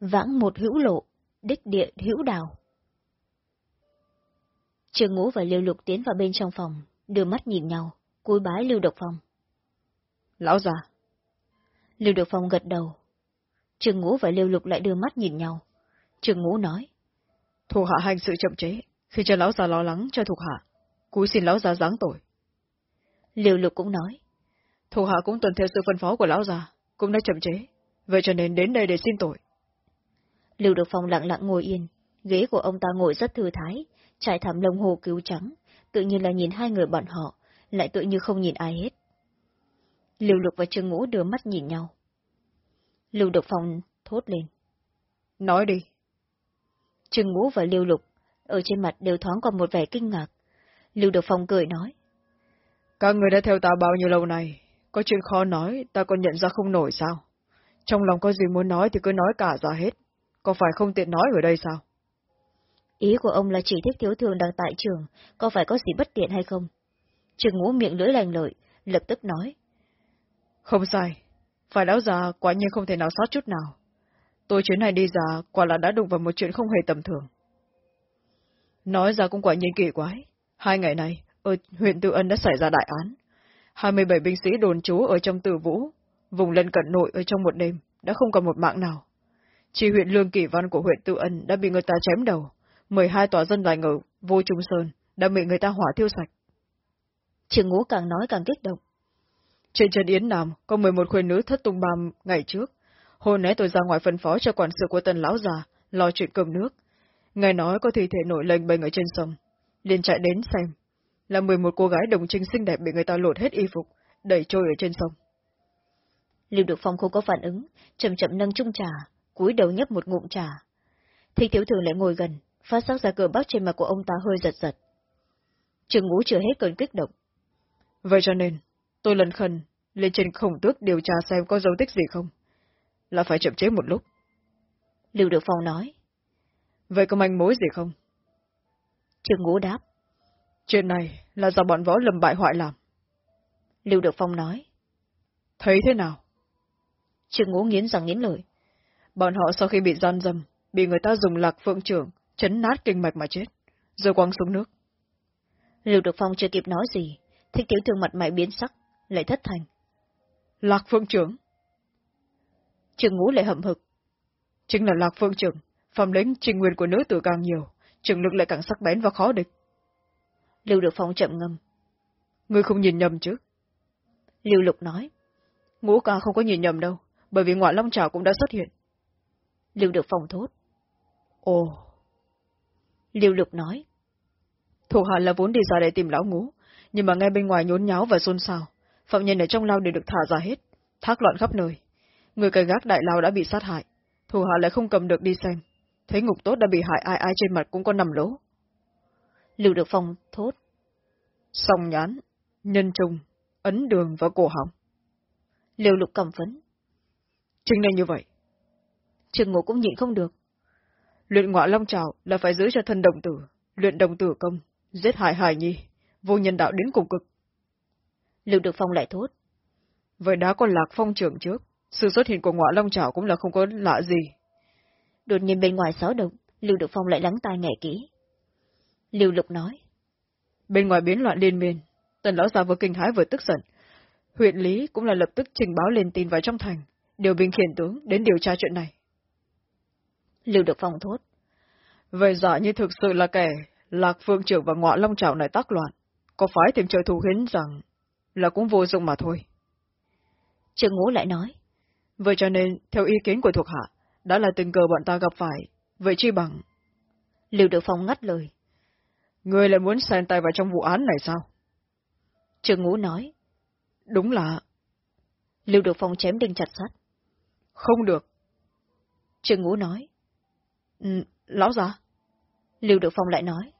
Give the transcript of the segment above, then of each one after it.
vãng một hữu lộ, đích địa hữu đào. Trương Ngũ và Liêu Lục tiến vào bên trong phòng, đưa mắt nhìn nhau, cúi bái Lưu Độc Phong. Lão già. Lưu Độc Phong gật đầu. Trương Ngũ và Liêu Lục lại đưa mắt nhìn nhau. Trương Ngũ nói. Thủ hạ hành sự chậm chế, khi cho lão già lo lắng cho thuộc hạ. Cúi xin lão già giáng tội. Liêu Lục cũng nói. Thủ hạ cũng tuân theo sự phân phó của lão già, cũng đã chậm chế. Vậy cho nên đến đây để xin tội. Lưu Độc Phong lặng lặng ngồi yên, ghế của ông ta ngồi rất thư thái, trải thảm lông hồ cứu trắng, tự nhiên là nhìn hai người bọn họ, lại tự như không nhìn ai hết. Lưu Lục và Trương Ngũ đưa mắt nhìn nhau. Lưu Độc Phong thốt lên. Nói đi. Trương Ngũ và Lưu Lục, ở trên mặt đều thoáng qua một vẻ kinh ngạc. Lưu Độc Phong cười nói. Các người đã theo ta bao nhiêu lâu này, có chuyện khó nói, ta còn nhận ra không nổi sao? Trong lòng có gì muốn nói thì cứ nói cả ra hết, có phải không tiện nói ở đây sao? Ý của ông là chỉ thích thiếu thường đang tại trường, có phải có gì bất tiện hay không? Trường ngũ miệng lưỡi lành lợi, lập tức nói. Không sai, phải lão già quả nhiên không thể nào sót chút nào. Tôi chuyến này đi ra quả là đã đụng vào một chuyện không hề tầm thường. Nói ra cũng quả nhiên kỳ quái. Hai ngày này, ở huyện Tư Ân đã xảy ra đại án. 27 binh sĩ đồn trú ở trong tử vũ, vùng lân cận nội ở trong một đêm, đã không còn một mạng nào. Chỉ huyện Lương Kỳ Văn của huyện Tư Ân đã bị người ta chém đầu, 12 tòa dân lành ở Vô Trung Sơn đã bị người ta hỏa thiêu sạch. Trường ngũ càng nói càng kích động. Trên Trần Yến Nam có 11 khuyên nữ thất tung bam ngày trước. Hôm nay tôi ra ngoài phân phó cho quản sự của tần lão già, lo chuyện cơm nước. Ngài nói có thi thể nổi lệnh bềnh ở trên sông. liền chạy đến xem. Là 11 cô gái đồng trinh xinh đẹp bị người ta lột hết y phục, đẩy trôi ở trên sông. Lưu Được Phong không có phản ứng, chậm chậm nâng chung trà, cúi đầu nhấp một ngụm trà. Thích thiếu thường lại ngồi gần, phát sắc ra cờ bắp trên mặt của ông ta hơi giật giật. Trường ngũ chưa hết cơn kích động. Vậy cho nên, tôi lần khẩn lên trên khổng tước điều tra xem có dấu tích gì không. Là phải chậm chế một lúc. Lưu Được Phong nói. Vậy có manh mối gì không? Trường ngũ đáp. Chuyện này là do bọn võ lầm bại hoại làm. Lưu Được Phong nói. Thấy thế nào? Trường ngũ nghiến rằng nghiến lợi. Bọn họ sau khi bị gian dâm, bị người ta dùng lạc phượng trưởng, chấn nát kinh mạch mà chết, rồi quăng xuống nước. Lưu Được Phong chưa kịp nói gì, thích tiểu thương mặt mày biến sắc, lại thất thành. Lạc phượng trưởng. Trường ngũ lại hậm hực. Chính là lạc phượng trưởng, phẩm lĩnh trình nguyên của nữ tử càng nhiều, trường lực lại càng sắc bén và khó địch. Lưu Được Phong chậm ngâm. Ngươi không nhìn nhầm chứ? Lưu Lục nói. Ngũ ca không có nhìn nhầm đâu, bởi vì ngoại long trào cũng đã xuất hiện. Lưu Được Phong thốt. Ồ. Lưu Lục nói. Thủ hạ là vốn đi ra để tìm lão ngũ, nhưng mà ngay bên ngoài nhốn nháo và xôn xao, phạm nhân ở trong lao đều được thả ra hết, thác loạn khắp nơi. Người cai gác đại lao đã bị sát hại, thủ hạ lại không cầm được đi xem, thấy ngục tốt đã bị hại ai ai trên mặt cũng có nằm lỗ. Lưu Được Phong thốt. Song nhán, nhân trùng, ấn đường và cổ họng. Liêu Lục cầm phấn. Chính nên như vậy. Trường ngộ cũng nhịn không được. Luyện ngọa long trào là phải giữ cho thân đồng tử, luyện đồng tử công, giết hại hài nhi, vô nhân đạo đến cùng cực. Lưu Được Phong lại thốt. Vậy đã có lạc phong trưởng trước, sự xuất hiện của ngọa long trào cũng là không có lạ gì. Đột nhiên bên ngoài xáo động, Lưu Được Phong lại lắng tai nghe kỹ. Lưu Lục nói. Bên ngoài biến loạn liên miên, tần lão già vừa kinh hãi vừa tức giận. Huyện Lý cũng là lập tức trình báo lên tin vào trong thành, điều binh khiển tướng đến điều tra chuyện này. Lưu Được Phong thốt. Vậy giả như thực sự là kẻ Lạc Phương Trưởng và Ngọa Long Trảo này tác loạn, có phải tìm trợ thủ hiến rằng là cũng vô dụng mà thôi. Trương Ngũ lại nói. Vậy cho nên, theo ý kiến của thuộc hạ, đã là tình cờ bọn ta gặp phải, vậy chi bằng. Lưu Được Phong ngắt lời. Người lại muốn xen tay vào trong vụ án này sao? Trương Ngũ nói. Đúng là... Lưu Được Phong chém đinh chặt sắt. Không được. Trương Ngũ nói. Ừ, lão già. Lưu Được Phong lại nói.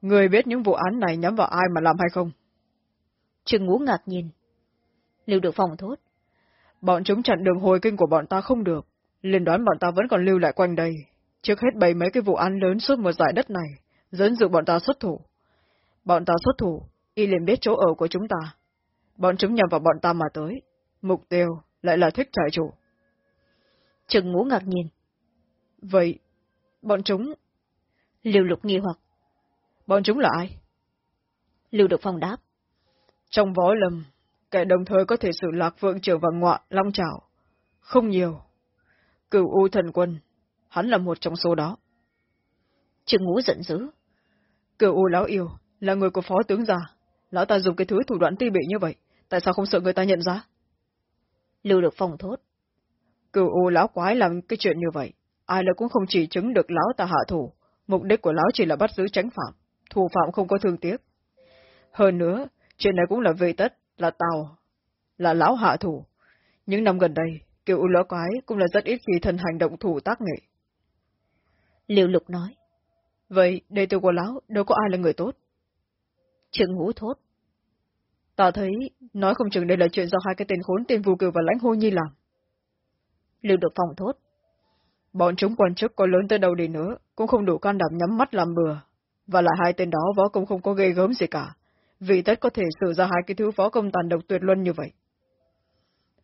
Người biết những vụ án này nhắm vào ai mà làm hay không? Trương Ngũ ngạc nhiên. Lưu Được Phong thốt. Bọn chúng chặn đường hồi kinh của bọn ta không được. Liên đoán bọn ta vẫn còn lưu lại quanh đây. Trước hết bày mấy cái vụ án lớn suốt một giải đất này, dẫn dụ bọn ta xuất thủ. Bọn ta xuất thủ, y liền biết chỗ ở của chúng ta. Bọn chúng nhằm vào bọn ta mà tới. Mục tiêu lại là thích trại chủ. Trừng ngũ ngạc nhiên. Vậy, bọn chúng... Lưu Lục nghi hoặc. Bọn chúng là ai? Lưu Được Phong đáp. Trong võ lâm, kẻ đồng thời có thể xử lạc vượng trưởng và ngọa long trảo. Không nhiều. Cửu U thần quân, hắn là một trong số đó. Trương Ngũ giận dữ. Cửu U lão yêu, là người của phó tướng gia. Lão ta dùng cái thứ thủ đoạn ti bị như vậy, tại sao không sợ người ta nhận ra? Lưu Được Phong thốt. Cửu U lão quái làm cái chuyện như vậy, ai là cũng không chỉ chứng được lão ta hạ thủ. Mục đích của lão chỉ là bắt giữ tránh phạm, thủ phạm không có thương tiếc. Hơn nữa, chuyện này cũng là về tất, là tàu, là lão hạ thủ. Những năm gần đây, kiểu lỡ quái cũng là rất ít khi thần hành động thủ tác nghệ. Liêu lục nói. Vậy, đệ tử của lão đâu có ai là người tốt? Trương ngũ thốt. Ta thấy, nói không chừng đây là chuyện do hai cái tên khốn tên Vù Cử và Lãnh Hô Nhi làm. Liêu được phòng thốt. Bọn chúng quan chức có lớn tới đâu đi nữa, cũng không đủ can đảm nhắm mắt làm bừa. Và lại hai tên đó võ công không có ghê gớm gì cả, vì tất có thể sử ra hai cái thứ võ công tàn độc tuyệt luân như vậy.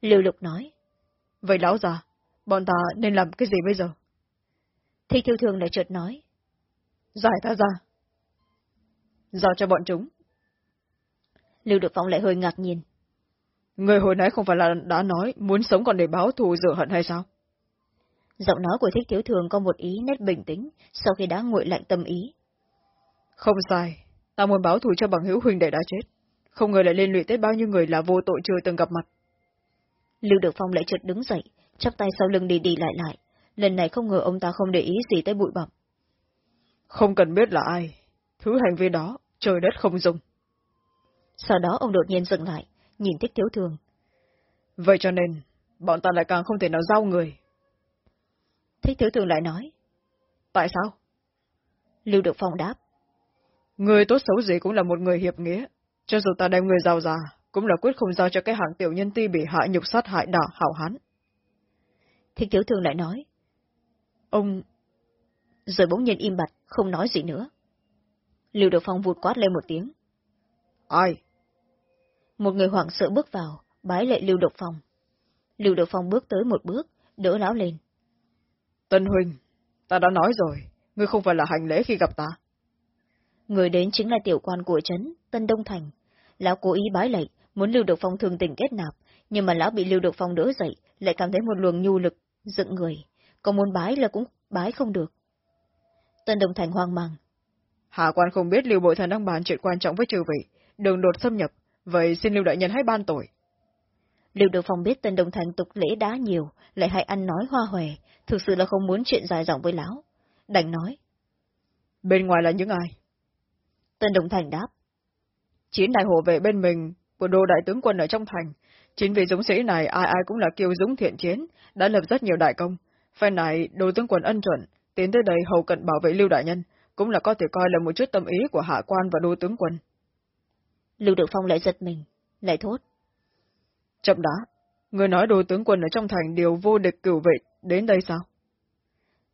Lưu Lục nói. Vậy lão già, bọn ta nên làm cái gì bây giờ? Thì thiêu thường lại chợt nói. Giải ta ra. Giao cho bọn chúng. Lưu Được Phong lại hơi ngạc nhiên. Người hồi nãy không phải là đã nói muốn sống còn để báo thù rửa hận hay sao? Giọng nói của thích thiếu thường có một ý nét bình tĩnh, sau khi đã nguội lạnh tâm ý. Không sai, ta muốn báo thù cho bằng hữu huynh đệ đã chết. Không ngờ lại liên lụy tới bao nhiêu người là vô tội chưa từng gặp mặt. Lưu Được Phong lại chợt đứng dậy, chắp tay sau lưng đi đi lại lại. Lần này không ngờ ông ta không để ý gì tới bụi bặm. Không cần biết là ai, thứ hành vi đó, trời đất không dùng. Sau đó ông đột nhiên dừng lại, nhìn thích thiếu thường. Vậy cho nên, bọn ta lại càng không thể nào giao người. Thích thiếu thường lại nói. Tại sao? Lưu Được Phong đáp. Người tốt xấu gì cũng là một người hiệp nghĩa. Cho dù ta đem người giàu già, cũng là quyết không giao cho cái hạng tiểu nhân ti bị hại nhục sát hại đỏ hảo hán. Thích thiếu thường lại nói. Ông... Rồi bỗng nhiên im bặt, không nói gì nữa. Lưu Được Phong vụt quát lên một tiếng. Ai? Một người hoảng sợ bước vào, bái lệ Lưu Độc Phong. Lưu Độc Phong bước tới một bước, đỡ lão lên. Tân Huynh, ta đã nói rồi, ngươi không phải là hành lễ khi gặp ta. Người đến chính là tiểu quan của trấn, Tân Đông Thành. Lão cố ý bái lệ, muốn Lưu Độc Phong thường tình kết nạp, nhưng mà lão bị Lưu Độc Phong đỡ dậy, lại cảm thấy một luồng nhu lực, dựng người. Còn muốn bái là cũng bái không được. Tân Đông Thành hoang mang. Hạ quan không biết Lưu Bội Thần đang bàn chuyện quan trọng với trừ vị, đường đột xâm nhập, vậy xin Lưu Đại Nhân hãy ban tội. Lưu Độc Phong biết Tân Đông Thành tục lễ đá nhiều, lại hay ăn nói hoa hòe, thực sự là không muốn chuyện dài dòng với lão. Đành nói. Bên ngoài là những ai? Tân Đồng Thành đáp. Chín đại hộ vệ bên mình, của đô đại tướng quân ở trong thành. Chính vì dũng sĩ này ai ai cũng là kiêu dũng thiện chiến, đã lập rất nhiều đại công. Phen này, đô tướng quân ân chuẩn, tiến tới đây hầu cận bảo vệ lưu đại nhân, cũng là có thể coi là một chút tâm ý của hạ quan và đô tướng quân. Lưu Được Phong lại giật mình, lại thốt. Chậm đã, người nói đô tướng quân ở trong thành đều vô địch cửu vệ, đến đây sao?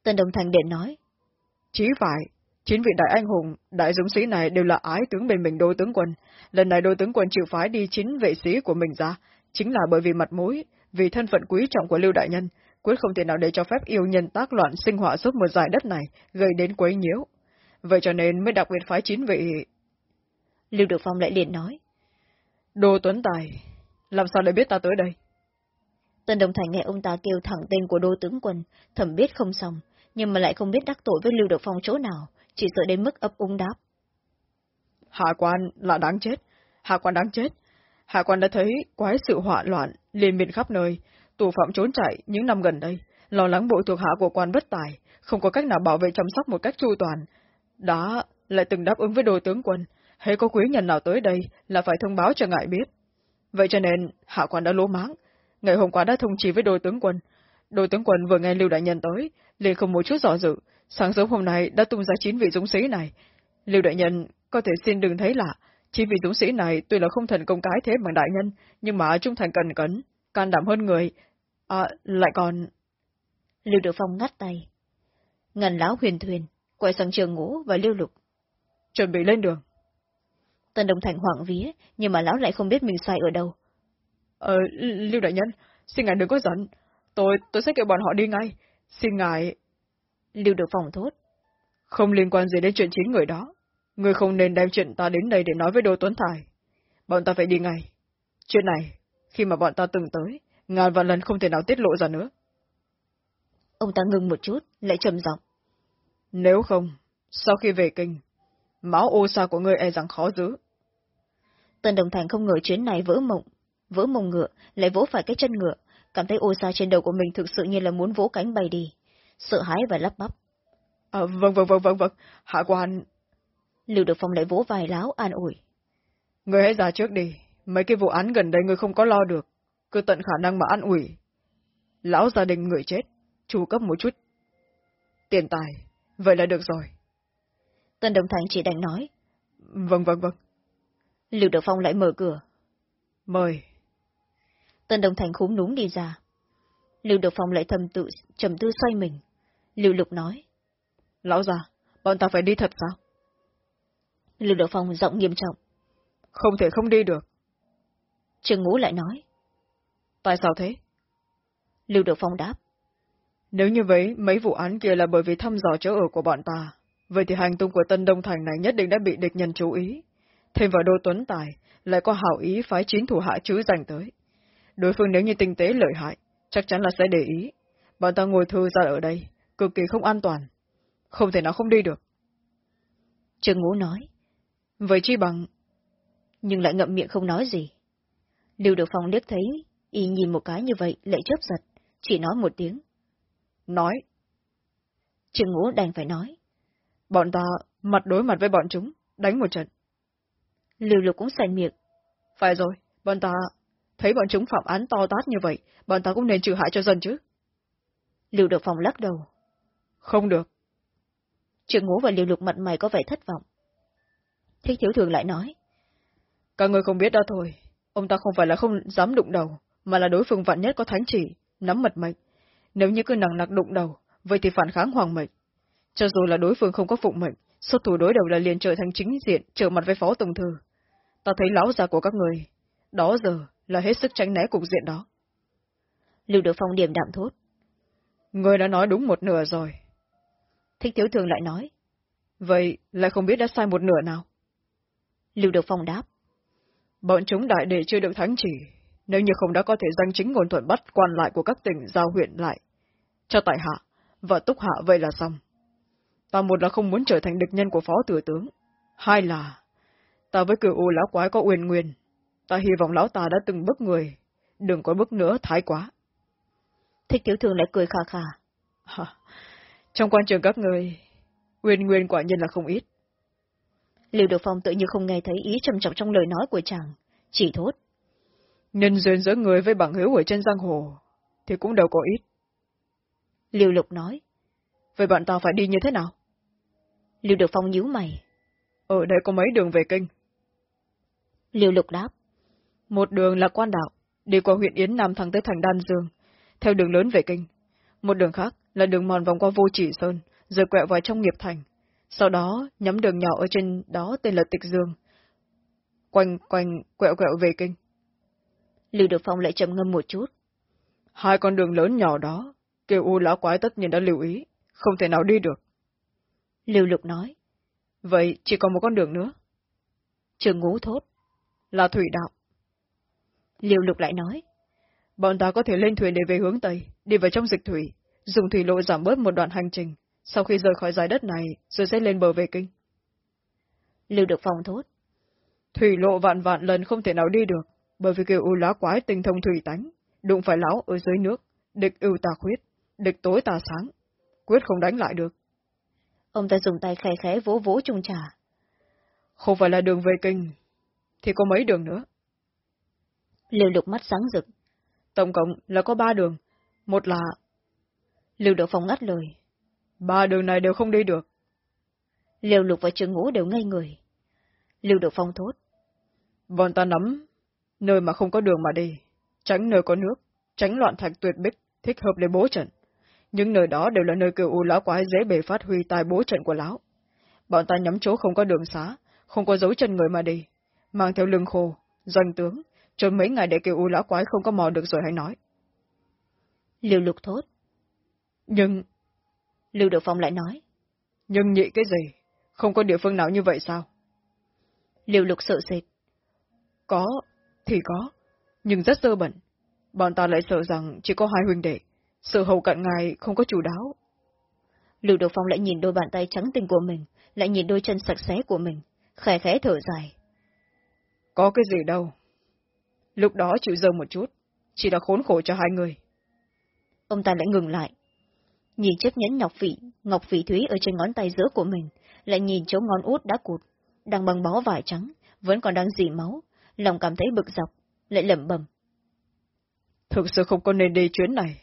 Tân Đồng Thành điện nói. Chí phải, chín vị đại anh hùng, đại dũng sĩ này đều là ái tướng bên mình đô tướng quân. Lần này đô tướng quân chịu phái đi chín vệ sĩ của mình ra, chính là bởi vì mặt mũi, vì thân phận quý trọng của Lưu Đại Nhân, quyết không thể nào để cho phép yêu nhân tác loạn sinh họa suốt một giải đất này, gây đến quấy nhiễu. Vậy cho nên mới đặc biệt phái chín vị... Lưu Được Phong lại liền nói. Đô Tuấn Tài, làm sao lại biết ta tới đây? Tân Đồng Thành nghe ông ta kêu thẳng tên của đô tướng quân, thầm biết không xong, nhưng mà lại không biết đắc tội với Lưu Được Phong chỗ nào, chỉ sợ đến mức ấp úng đáp. Hạ quan là đáng chết, hạ quan đáng chết. Hạ quan đã thấy quái sự họa loạn, liên miên khắp nơi, tù phạm trốn chạy những năm gần đây, lo lắng bộ thuộc hạ của quan bất tài, không có cách nào bảo vệ chăm sóc một cách chu toàn. Đã lại từng đáp ứng với đô tướng quân, hay có quý nhân nào tới đây là phải thông báo cho ngài biết. Vậy cho nên, hạ quan đã lỗ máng. Ngày hôm qua đã thông trì với đô tướng quân. Đô tướng quân vừa nghe Lưu Đại Nhân tới, liền không một chút dò dự, sáng sớm hôm nay đã tung ra chín vị dũng sĩ này. Lưu Đại Nhân có thể xin đừng thấy lạ, chín vị dũng sĩ này tuy là không thần công cái thế bằng đại nhân, nhưng mà trung thành cần cẩn, can đảm hơn người. À, lại còn... Lưu Được Phong ngắt tay. Ngần lão huyền thuyền, quay sang trường ngũ và lưu lục. Chuẩn bị lên đường. Tân Đồng Thành hoảng vía, nhưng mà lão lại không biết mình sai ở đâu. Ờ, Lưu Đại Nhân, xin ngài đừng có giận. Tôi, tôi sẽ kêu bọn họ đi ngay. Xin ngài... Lưu Được Phong thốt. Không liên quan gì đến chuyện chín người đó. Người không nên đem chuyện ta đến đây để nói với Đô Tuấn Tài. Bọn ta phải đi ngay. Chuyện này, khi mà bọn ta từng tới, ngàn vạn lần không thể nào tiết lộ ra nữa. Ông ta ngừng một chút, lại trầm giọng. Nếu không, sau khi về kinh, máu ô sa của ngươi e rằng khó giữ. Tần Đồng Thành không ngờ chuyến này vỡ mộng, vỡ mông ngựa, lại vỗ phải cái chân ngựa, cảm thấy ô sa trên đầu của mình thực sự như là muốn vỗ cánh bay đi, sợ hãi và lắp bắp. À, vâng vâng vâng vâng vâng, hạ quan... Lưu Được Phong lại vỗ vài láo an ủi. Ngươi hãy ra trước đi, mấy cái vụ án gần đây ngươi không có lo được, cứ tận khả năng mà an ủi. Lão gia đình người chết, chu cấp một chút. Tiền tài, vậy là được rồi. Tân Đồng Thành chỉ đành nói. Vâng vâng vâng. Lưu Được Phong lại mở cửa. Mời. Tân Đồng Thành khúm núm đi ra. Lưu Được Phong lại thầm tự, trầm tư xoay mình. Lưu Lục nói. Lão già, bọn ta phải đi thật sao? Lưu Được Phong giọng nghiêm trọng. Không thể không đi được. Trương Ngũ lại nói. Tại sao thế? Lưu Được Phong đáp. Nếu như vậy, mấy vụ án kia là bởi vì thăm dò chỗ ở của bọn ta, vậy thì hành tung của Tân Đông Thành này nhất định đã bị địch nhân chú ý. Thêm vào Đô Tuấn Tài, lại có hảo ý phái chín thủ hạ chứ dành tới. Đối phương nếu như tinh tế lợi hại, chắc chắn là sẽ để ý. Bọn ta ngồi thư ra ở đây, cực kỳ không an toàn. Không thể nào không đi được. Trương Ngũ nói. Vậy chi bằng... Nhưng lại ngậm miệng không nói gì. Lưu Được Phong liếc thấy, y nhìn một cái như vậy, lại chớp giật, chỉ nói một tiếng. Nói. Trương Ngũ đành phải nói. Bọn ta mặt đối mặt với bọn chúng, đánh một trận. Lưu Lục cũng sành miệng. Phải rồi, bọn ta thấy bọn chúng phạm án to tát như vậy, bọn ta cũng nên trừ hại cho dân chứ. Lưu Được Phong lắc đầu. Không được. Trương Ngũ và Lưu Lục mặt mày có vẻ thất vọng. Thích Thiếu Thường lại nói. Các người không biết đó thôi, ông ta không phải là không dám đụng đầu, mà là đối phương vạn nhất có thánh chỉ, nắm mật mệnh. Nếu như cứ nặng nặc đụng đầu, vậy thì phản kháng hoàng mệnh. Cho dù là đối phương không có phụng mệnh, xuất thủ đối đầu là liền trở thành chính diện, trở mặt với phó tổng thư. Ta thấy lão già của các người, đó giờ là hết sức tránh né cục diện đó. Lưu Được Phong điểm đạm thốt. Người đã nói đúng một nửa rồi. Thích Thiếu Thường lại nói. Vậy lại không biết đã sai một nửa nào? Lưu Được Phong đáp. Bọn chúng đại đệ chưa được thắng chỉ, nếu như không đã có thể danh chính ngôn thuận bắt quan lại của các tỉnh giao huyện lại. Cho tại hạ, và túc hạ vậy là xong. Ta một là không muốn trở thành địch nhân của phó tử tướng, hai là ta với cửu u lão quái có uyên nguyên, ta hy vọng lão ta đã từng bức người, đừng có bức nữa thái quá. Thích tiểu thường lại cười khà khà. Hả? Trong quan trường các người, uyên nguyên quả nhiên là không ít. Liêu Được Phong tự như không nghe thấy ý trầm trọng trong lời nói của chàng, chỉ thốt. Nhân duyên giữa người với bằng hữu ở trên giang hồ, thì cũng đâu có ít. Liêu Lục nói. Vậy bạn ta phải đi như thế nào? Liêu Được Phong nhíu mày. Ở đây có mấy đường về kinh. Liêu Lục đáp. Một đường là quan đạo, đi qua huyện Yến Nam thẳng tới thành Đan Dương, theo đường lớn về kinh. Một đường khác là đường mòn vòng qua vô chỉ sơn, rồi quẹo vào trong nghiệp thành. Sau đó nhắm đường nhỏ ở trên đó tên là Tịch Dương. Quanh quanh quẹo quẹo về kinh. Lưu Được Phong lại trầm ngâm một chút. Hai con đường lớn nhỏ đó, kêu u lão quái tất nhiên đã lưu ý, không thể nào đi được. Lưu Lục nói. Vậy chỉ còn một con đường nữa. Trường ngũ thốt. Là thủy đạo. Lưu Lục lại nói. Bọn ta có thể lên thuyền để về hướng Tây, đi vào trong dịch thủy, dùng thủy lộ giảm bớt một đoạn hành trình, sau khi rời khỏi giải đất này, rồi sẽ lên bờ về kinh. Lưu Được Phong thốt. Thủy lộ vạn vạn lần không thể nào đi được, bởi vì kiểu u lá quái tinh thông thủy tánh, đụng phải lão ở dưới nước, địch ưu tà khuyết, địch tối tà sáng, quyết không đánh lại được. Ông ta dùng tay khẽ khẽ vỗ vỗ trung trà. Không phải là đường về kinh, thì có mấy đường nữa. Liêu lục mắt sáng rực. Tổng cộng là có ba đường. Một là... Liêu Đậu Phong ngắt lời. Ba đường này đều không đi được. Liêu lục và trường ngũ đều ngây người. Liêu Đậu Phong thốt. Bọn ta nắm nơi mà không có đường mà đi, tránh nơi có nước, tránh loạn thạch tuyệt bích, thích hợp để bố trận. Những nơi đó đều là nơi cựu u lão quái dễ bề phát huy tài bố trận của lão. Bọn ta nhắm chỗ không có đường xá, không có dấu chân người mà đi, mang theo lưng khô, doanh tướng, cho mấy ngày để cựu u lão quái không có mò được rồi hãy nói. Liêu lục thốt. Nhưng... Lưu Được Phong lại nói. Nhưng nhị cái gì? Không có địa phương nào như vậy sao? Lưu Lục sợ sệt. Có, thì có, nhưng rất dơ bẩn. Bọn ta lại sợ rằng chỉ có hai huynh đệ, sự hầu cận ngài không có chủ đáo. Lưu Được Phong lại nhìn đôi bàn tay trắng tinh của mình, lại nhìn đôi chân sạch sẽ của mình, khẽ khẽ thở dài. Có cái gì đâu. Lúc đó chịu dơ một chút, chỉ đã khốn khổ cho hai người. Ông ta lại ngừng lại. Nhìn chiếc nhẫn ngọc vị, ngọc vị thúy ở trên ngón tay giữa của mình, lại nhìn chỗ ngón út đã cụt, đang băng bó vải trắng, vẫn còn đang dì máu, lòng cảm thấy bực dọc, lại lẩm bẩm. Thực sự không có nên đi chuyến này.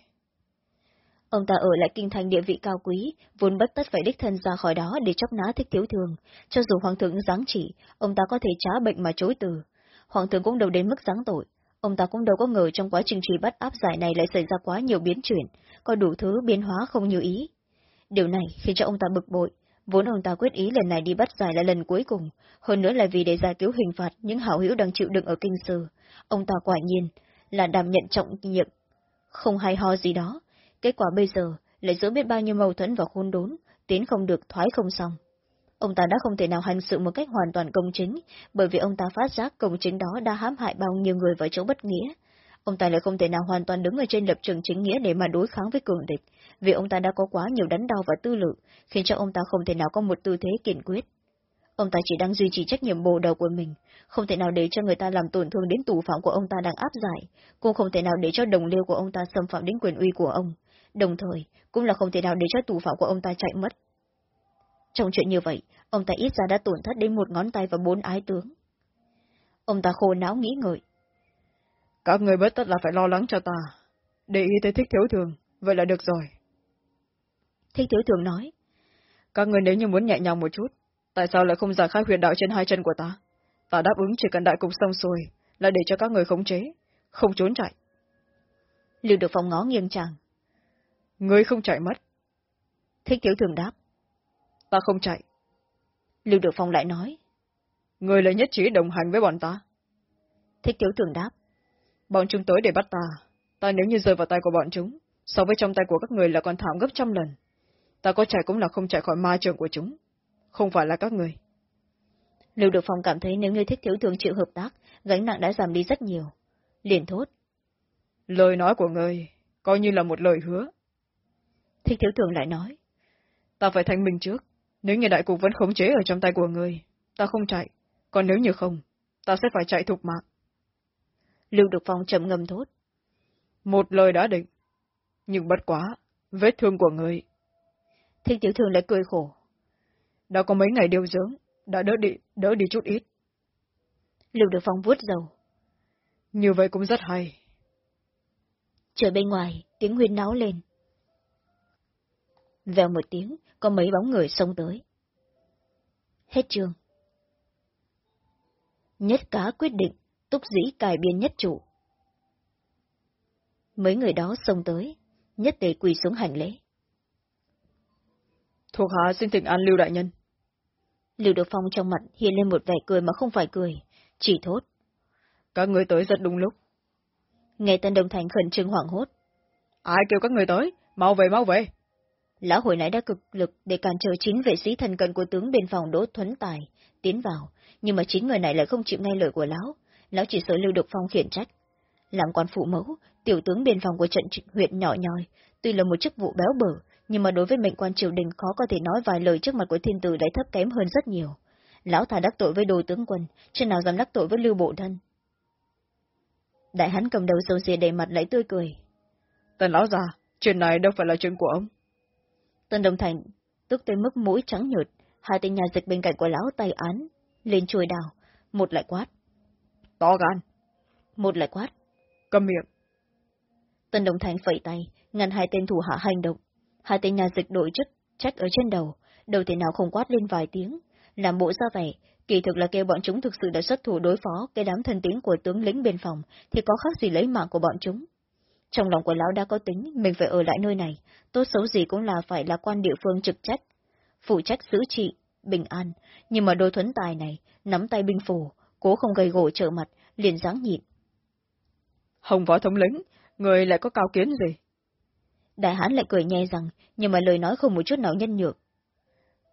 Ông ta ở lại kinh thành địa vị cao quý, vốn bất tất phải đích thân ra khỏi đó để chóc ná thích thiếu thường. Cho dù hoàng thượng giáng chỉ, ông ta có thể trá bệnh mà chối từ. Hoàng thượng cũng đâu đến mức giáng tội. Ông ta cũng đâu có ngờ trong quá trình truy bắt áp giải này lại xảy ra quá nhiều biến chuyển, có đủ thứ biến hóa không như ý. Điều này khiến cho ông ta bực bội, vốn ông ta quyết ý lần này đi bắt giải là lần cuối cùng, hơn nữa là vì để giải cứu hình phạt những hảo hữu đang chịu đựng ở kinh sư. Ông ta quả nhiên là đảm nhận trọng nhiệm, không hay ho gì đó, Kết quả bây giờ lại giữa biết bao nhiêu mâu thuẫn và khôn đốn, tiến không được thoái không xong. Ông ta đã không thể nào hành sự một cách hoàn toàn công chính, bởi vì ông ta phát giác công chính đó đã hãm hại bao nhiêu người vào chỗ bất nghĩa. Ông ta lại không thể nào hoàn toàn đứng ở trên lập trường chính nghĩa để mà đối kháng với cường địch, vì ông ta đã có quá nhiều đánh đau và tư lự, khiến cho ông ta không thể nào có một tư thế kiên quyết. Ông ta chỉ đang duy trì trách nhiệm bồ đầu của mình, không thể nào để cho người ta làm tổn thương đến tù phạm của ông ta đang áp giải, cũng không thể nào để cho đồng liêu của ông ta xâm phạm đến quyền uy của ông đồng thời cũng là không thể nào để cho tù phạm của ông ta chạy mất. Trong chuyện như vậy, ông ta ít ra đã tổn thất đến một ngón tay và bốn ái tướng. Ông ta khô não nghĩ ngợi. Các người bất tất là phải lo lắng cho ta. Để ý tới thích thiếu thường, vậy là được rồi. Thích thiếu thường nói. Các người nếu như muốn nhẹ nhàng một chút, tại sao lại không giải khai huyền đạo trên hai chân của ta? Ta đáp ứng chỉ cần đại cục xong xuôi, là để cho các người khống chế, không trốn chạy. Lưu được phòng ngó nghiêng chàng. Ngươi không chạy mất. Thích thiếu thường đáp. Ta không chạy. Lưu Được Phong lại nói. Ngươi là nhất trí đồng hành với bọn ta. Thích thiếu thường đáp. Bọn chúng tới để bắt ta. Ta nếu như rơi vào tay của bọn chúng, so với trong tay của các người là còn thảm gấp trăm lần. Ta có chạy cũng là không chạy khỏi ma trường của chúng. Không phải là các người. Lưu Được Phong cảm thấy nếu như thích thiếu thường chịu hợp tác, gánh nặng đã giảm đi rất nhiều. Liền thốt. Lời nói của ngươi, coi như là một lời hứa. Thích thiếu thường lại nói. Ta phải thanh minh trước. Nếu như đại cục vẫn khống chế ở trong tay của người, ta không chạy. Còn nếu như không, ta sẽ phải chạy thục mạng. Lưu Được Phong trầm ngâm thốt. Một lời đã định. Nhưng bất quá, vết thương của người. Thích tiểu thường lại cười khổ. Đã có mấy ngày điều dưỡng, đã đỡ đi, đỡ đi chút ít. Lưu Được Phong vuốt dầu. Như vậy cũng rất hay. Trời bên ngoài, tiếng huyên náo lên. Vèo một tiếng, có mấy bóng người xông tới. Hết chương. Nhất cá quyết định, túc dĩ cài biên nhất chủ. Mấy người đó xông tới, nhất tề quỳ xuống hành lễ. Thuộc hạ xin thỉnh an Lưu Đại Nhân. Lưu Được Phong trong mặt hiện lên một vẻ cười mà không phải cười, chỉ thốt. Các người tới rất đúng lúc. Nghe Tân Đồng Thành khẩn trương hoảng hốt. Ai kêu các người tới? Mau về, mau về. Lão hồi nãy đã cực lực để cản trở chín vệ sĩ thần cận của tướng biên phòng Đỗ Thuấn Tài, tiến vào, nhưng mà chín người này lại không chịu nghe lời của lão, lão chỉ sợ Lưu Độc Phong khiển trách. Làm quan phụ mẫu, tiểu tướng biên phòng của trận huyện nhỏ nhòi, tuy là một chức vụ béo bở, nhưng mà đối với mệnh quan triều đình khó có thể nói vài lời trước mặt của thiên tử lại thấp kém hơn rất nhiều. Lão thà đắc tội với đồ tướng quân, chứ nào dám đắc tội với Lưu Bộ Thân. Đại hắn cầm đầu sâu xìa đầy mặt lại tươi cười. Tần lão già, chuyện này đâu phải là chuyện của ông. Tân Đồng Thành tức tới mức mũi trắng nhợt, hai tên nhà dịch bên cạnh của lão tay án, lên chuôi đào, một lại quát. To gan. Một lại quát. Cầm miệng. Tân Đồng Thành phẩy tay, ngăn hai tên thủ hạ hành động. Hai tên nhà dịch đội chức, trách ở trên đầu, đầu thế nào không quát lên vài tiếng, làm bộ ra vẻ, kỳ thực là kêu bọn chúng thực sự đã xuất thủ đối phó cái đám thân tín của tướng lính biên phòng, thì có khác gì lấy mạng của bọn chúng. Trong lòng của lão đã có tính, mình phải ở lại nơi này, tốt xấu gì cũng là phải là quan địa phương trực trách, phụ trách giữ trị, bình an, nhưng mà đôi thuấn tài này, nắm tay binh phủ, cố không gây gỗ trợ mặt, liền dáng nhịn. Hồng võ thống lĩnh, người lại có cao kiến gì? Đại hán lại cười nhẹ rằng, nhưng mà lời nói không một chút nào nhân nhược.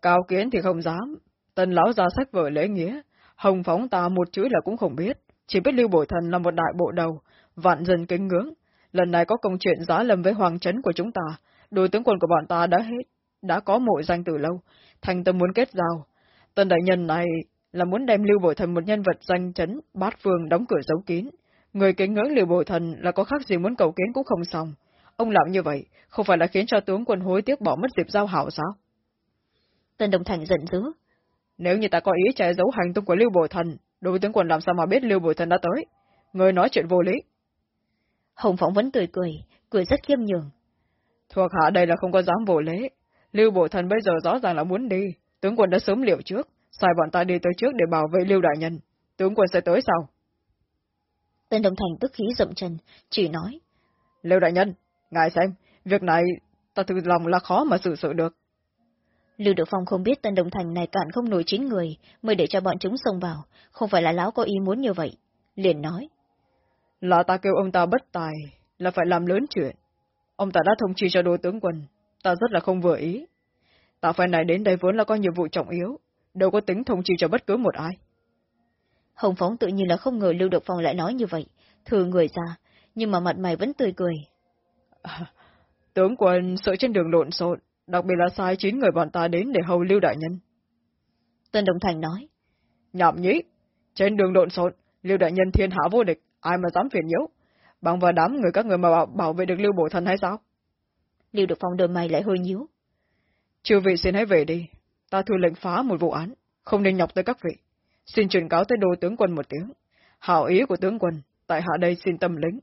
Cao kiến thì không dám. Tần lão ra sách vở lễ nghĩa. Hồng phóng ta một chữ là cũng không biết. Chỉ biết lưu bội thần là một đại bộ đầu, vạn dân kính ngưỡng. Lần này có công chuyện giá lâm với hoàng trấn của chúng ta. Đội tướng quân của bọn ta đã hết, đã có mộ danh từ lâu. Thành tâm muốn kết giao. Tần đại nhân này là muốn đem lưu bội thần một nhân vật danh chấn, bát phương đóng cửa giấu kín. Người kính ngưỡng lưu bội thần là có khác gì muốn cầu kiến cũng không xong. Ông làm như vậy, không phải là khiến cho tướng quân hối tiếc bỏ mất dịp giao hảo sao? Tân Đồng Thành giận dữ. Nếu như ta có ý che giấu hành tung của Lưu Bội Thần, đối tướng quân làm sao mà biết Lưu Bội Thần đã tới? Người nói chuyện vô lý. Hồng Phóng vẫn tươi cười, cười rất khiêm nhường. Thuộc hạ đây là không có dám vô lễ. Lưu Bội Thần bây giờ rõ ràng là muốn đi, tướng quân đã sớm liệu trước, sai bọn ta đi tới trước để bảo vệ Lưu Đại Nhân. Tướng quân sẽ tới sau. Tân Đồng Thành tức khí rộng chân, chỉ nói. Lưu Đại Nhân, ngài xem, việc này ta thực lòng là khó mà xử sự được. Lưu Được Phong không biết Tân Đồng Thành này cản không nổi chín người, mới để cho bọn chúng xông vào, không phải là lão có ý muốn như vậy. Liền nói. Là ta kêu ông ta bất tài, là phải làm lớn chuyện. Ông ta đã thông chi cho đô tướng quân, ta rất là không vừa ý. Ta phải này đến đây vốn là có nhiệm vụ trọng yếu, đâu có tính thông chi cho bất cứ một ai. Hồng Phóng tự nhiên là không ngờ Lưu Được Phong lại nói như vậy, thừa người ra, nhưng mà mặt mày vẫn tươi cười. À, tướng quân sợ trên đường lộn xộn, đặc biệt là sai chín người bọn ta đến để hầu lưu đại nhân. Tân Đồng Thành nói. Nhảm nhí, trên đường lộn xộn, lưu đại nhân thiên hạ vô địch, ai mà dám phiền nhiễu, bằng vào đám người các người mà bảo, bảo vệ được lưu bổ thần hay sao? Lưu được phong đôi mày lại hơi nhíu. Chư vị xin hãy về đi, ta thư lệnh phá một vụ án, không nên nhọc tới các vị. Xin truyền cáo tới đô tướng quân một tiếng. Hảo ý của tướng quân, tại hạ đây xin tâm lính.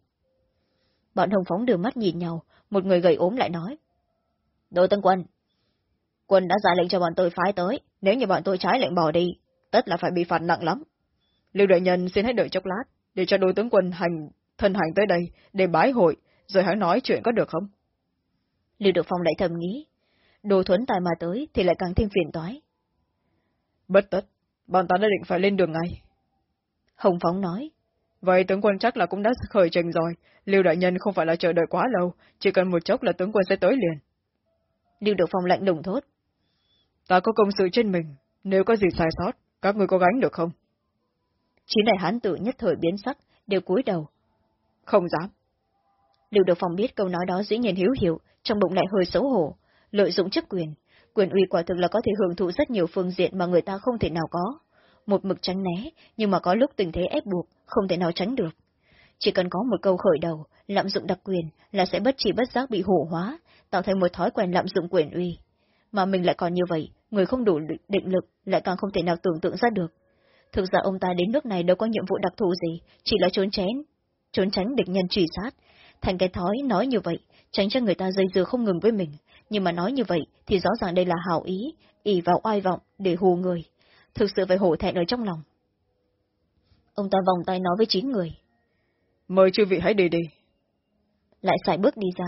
Bọn hồng phóng đưa mắt nhìn nhau, một người gầy ốm lại nói. Đô tướng quân, quân đã ra lệnh cho bọn tôi phái tới, nếu như bọn tôi trái lệnh bỏ đi, tất là phải bị phạt nặng lắm. Lưu đại nhân xin hãy đợi chốc lát, để cho đô tướng quân hành thân hành tới đây để bái hội, rồi hãy nói chuyện có được không? Lưu Được Phong lại thầm nghĩ, đồ thuấn tài mà tới thì lại càng thêm phiền toái. Bất tất, bọn ta đã định phải lên đường ngay. Hồng Phóng nói. Vậy tướng quân chắc là cũng đã khởi trình rồi, Lưu đại nhân không phải là chờ đợi quá lâu, chỉ cần một chốc là tướng quân sẽ tới liền. Lưu Được Phong lạnh lùng thốt. Ta có công sự trên mình, nếu có gì sai sót, các người có gánh được không? Chín đại hán tử nhất thời biến sắc, đều cúi đầu. Không dám. Lưu Được Phong biết câu nói đó dĩ nhiên hiếu hiểu, trong bụng lại hơi xấu hổ, lợi dụng chức quyền. Quyền uy quả thực là có thể hưởng thụ rất nhiều phương diện mà người ta không thể nào có. Một mực tránh né, nhưng mà có lúc tình thế ép buộc, không thể nào tránh được. Chỉ cần có một câu khởi đầu, lạm dụng đặc quyền là sẽ bất chỉ bất giác bị hổ hóa, tạo thành một thói quen lạm dụng quyền uy. Mà mình lại còn như vậy, người không đủ định lực lại càng không thể nào tưởng tượng ra được. Thực ra ông ta đến nước này đâu có nhiệm vụ đặc thù gì, chỉ là trốn chén, trốn tránh địch nhân truy sát. Thành cái thói nói như vậy, tránh cho người ta dây dưa không ngừng với mình. Nhưng mà nói như vậy thì rõ ràng đây là hảo ý, ỉ vào oai vọng để hù người. Thực sự phải hổ thẹn ở trong lòng. Ông ta vòng tay nói với chín người. Mời chư vị hãy đi đi. Lại xài bước đi ra,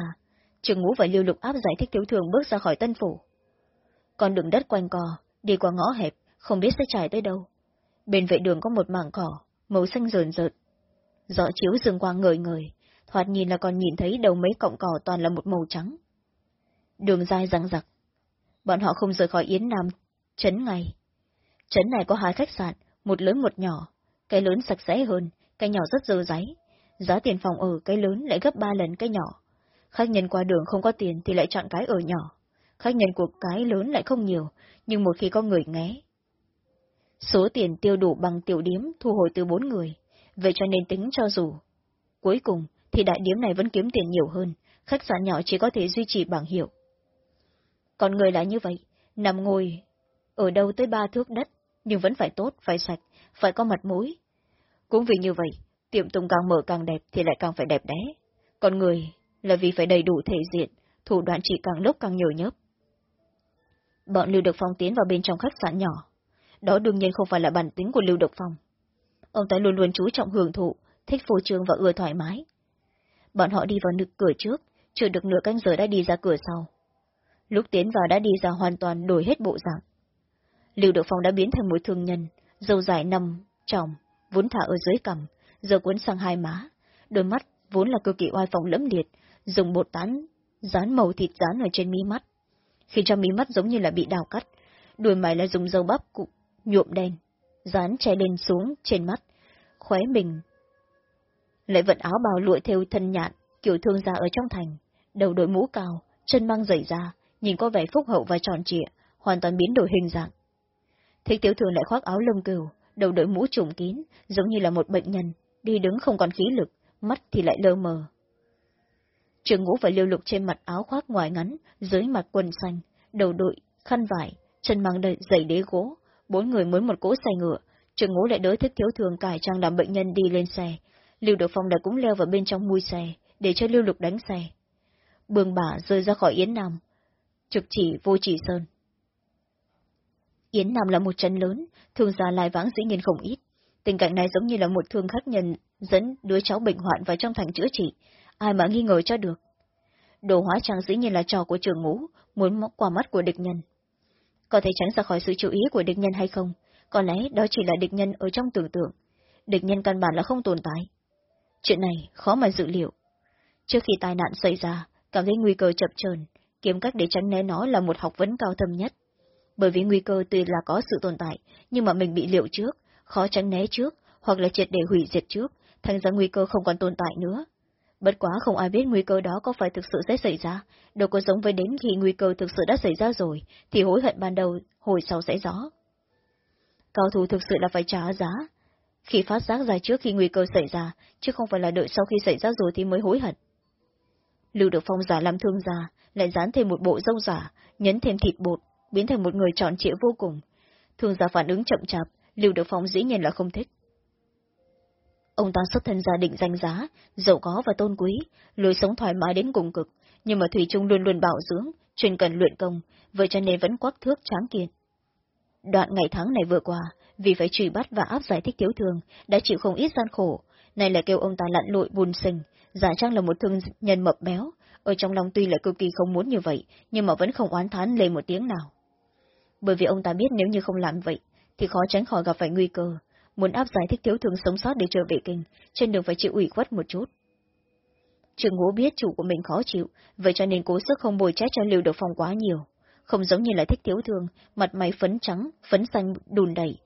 trường ngũ và lưu lục áp giải thích thiếu thường bước ra khỏi tân phủ. Con đường đất quanh co, đi qua ngõ hẹp, không biết sẽ trải tới đâu. Bên vệ đường có một mảng cỏ, màu xanh rờn rợt. Gió chiếu dương quang ngời ngời, thoạt nhìn là còn nhìn thấy đầu mấy cọng cỏ toàn là một màu trắng. Đường dài răng rặc. Bọn họ không rời khỏi Yến Nam, trấn ngay. Trấn này có hai khách sạn, một lớn một nhỏ. Cái lớn sạch sẽ hơn, cái nhỏ rất dơ giấy. Giá tiền phòng ở cái lớn lại gấp ba lần cái nhỏ. Khách nhân qua đường không có tiền thì lại chọn cái ở nhỏ. Khách nhân của cái lớn lại không nhiều, nhưng một khi có người nghé. Số tiền tiêu đủ bằng tiểu điếm thu hồi từ bốn người, vậy cho nên tính cho dù. Cuối cùng thì đại điếm này vẫn kiếm tiền nhiều hơn, khách sạn nhỏ chỉ có thể duy trì bảng hiệu. Còn người là như vậy, nằm ngồi ở đâu tới ba thước đất, nhưng vẫn phải tốt, phải sạch, phải có mặt mũi. Cũng vì như vậy, tiệm tùng càng mở càng đẹp thì lại càng phải đẹp đẽ. Còn người là vì phải đầy đủ thể diện, thủ đoạn chỉ càng lúc càng nhồi nhớp. Bọn Lưu được Phong tiến vào bên trong khách sạn nhỏ. Đó đương nhiên không phải là bản tính của Lưu Độc Phong. Ông ta luôn luôn chú trọng hưởng thụ, thích phô trương và ưa thoải mái. Bọn họ đi vào nực cửa trước, chưa được nửa canh giờ đã đi ra cửa sau. Lúc tiến vào đã đi ra hoàn toàn đổi hết bộ dạng. Lưu Độc Phong đã biến thành một thương nhân, dâu dài nằm, tròng, vốn thả ở dưới cằm, giờ cuốn sang hai má, đôi mắt vốn là cực kỳ oai phong lẫm liệt, dùng bột tán, dán màu thịt dán ở trên mí mắt, khiến cho mí mắt giống như là bị đào cắt, đuôi mày lại dùng dầu bắp cụ, nhuộm đen, dán che lên xuống trên mắt, khóe mình. Lại vận áo bào lụa theo thân nhạn, kiểu thương gia ở trong thành, đầu đội mũ cao, chân mang dày da, nhìn có vẻ phúc hậu và tròn trịa, hoàn toàn biến đổi hình dạng. Thích tiểu thường lại khoác áo lông cừu, đầu đội mũ trùng kín, giống như là một bệnh nhân, đi đứng không còn khí lực, mắt thì lại lơ mờ. Trường ngũ và liêu lục trên mặt áo khoác ngoài ngắn, dưới mặt quần xanh, đầu đội, khăn vải, chân mang đầy giày đế gỗ, bốn người muốn một cỗ xe ngựa, trường ngũ lại đối thích thiếu thường cải trang làm bệnh nhân đi lên xe, Lưu Được Phong đã cũng leo vào bên trong mui xe, để cho Lưu Lục đánh xe. Bương bả rơi ra khỏi Yến Nam, trực chỉ vô chỉ sơn. Yến Nam là một chân lớn, thường già lai vãng dĩ nhiên không ít. Tình cảnh này giống như là một thương khách nhân dẫn đứa cháu bệnh hoạn vào trong thành chữa trị, ai mà nghi ngờ cho được. Đồ hóa trang dĩ nhiên là trò của trường ngũ, muốn móc qua mắt của địch nhân. Có thể tránh ra khỏi sự chú ý của địch nhân hay không, có lẽ đó chỉ là địch nhân ở trong tưởng tượng. Địch nhân căn bản là không tồn tại. Chuyện này khó mà dự liệu. Trước khi tai nạn xảy ra, cảm thấy nguy cơ chập chờn, kiếm cách để tránh né nó là một học vấn cao thâm nhất. Bởi vì nguy cơ tuy là có sự tồn tại, nhưng mà mình bị liệu trước, khó tránh né trước, hoặc là triệt để hủy diệt trước, thành ra nguy cơ không còn tồn tại nữa. Bất quá không ai biết nguy cơ đó có phải thực sự sẽ xảy ra, đâu có giống với đến khi nguy cơ thực sự đã xảy ra rồi, thì hối hận ban đầu, hồi sau sẽ rõ. Cao thủ thực sự là phải trả giá. Khi phát giác ra trước khi nguy cơ xảy ra, chứ không phải là đợi sau khi xảy ra rồi thì mới hối hận. Lưu được phong giả làm thương già, lại dán thêm một bộ râu giả, nhấn thêm thịt bột, biến thành một người tròn trịa vô cùng. Thương giả phản ứng chậm chạp, Lưu Được Phong dĩ nhiên là không thích. Ông ta xuất thân gia đình danh giá, giàu có và tôn quý, lối sống thoải mái đến cùng cực, nhưng mà Thủy Trung luôn luôn bảo dưỡng, chuyên cần luyện công, vậy cho nên vẫn quắc thước tráng kiện. Đoạn ngày tháng này vừa qua, vì phải truy bắt và áp giải thích thiếu thường, đã chịu không ít gian khổ, này là kêu ông ta lặn lội buồn sình, giả trang là một thương nhân mập béo, ở trong lòng tuy là cực kỳ không muốn như vậy, nhưng mà vẫn không oán thán lên một tiếng nào. Bởi vì ông ta biết nếu như không làm vậy, thì khó tránh khỏi gặp phải nguy cơ, muốn áp giải thích thiếu thường sống sót để trở về kinh, trên đường phải chịu ủy khuất một chút. Trường ngũ biết chủ của mình khó chịu, vậy cho nên cố sức không bồi trách cho liều được phòng quá nhiều. Không giống như là thích thiếu thường mặt mày phấn trắng, phấn xanh đùn đẩy,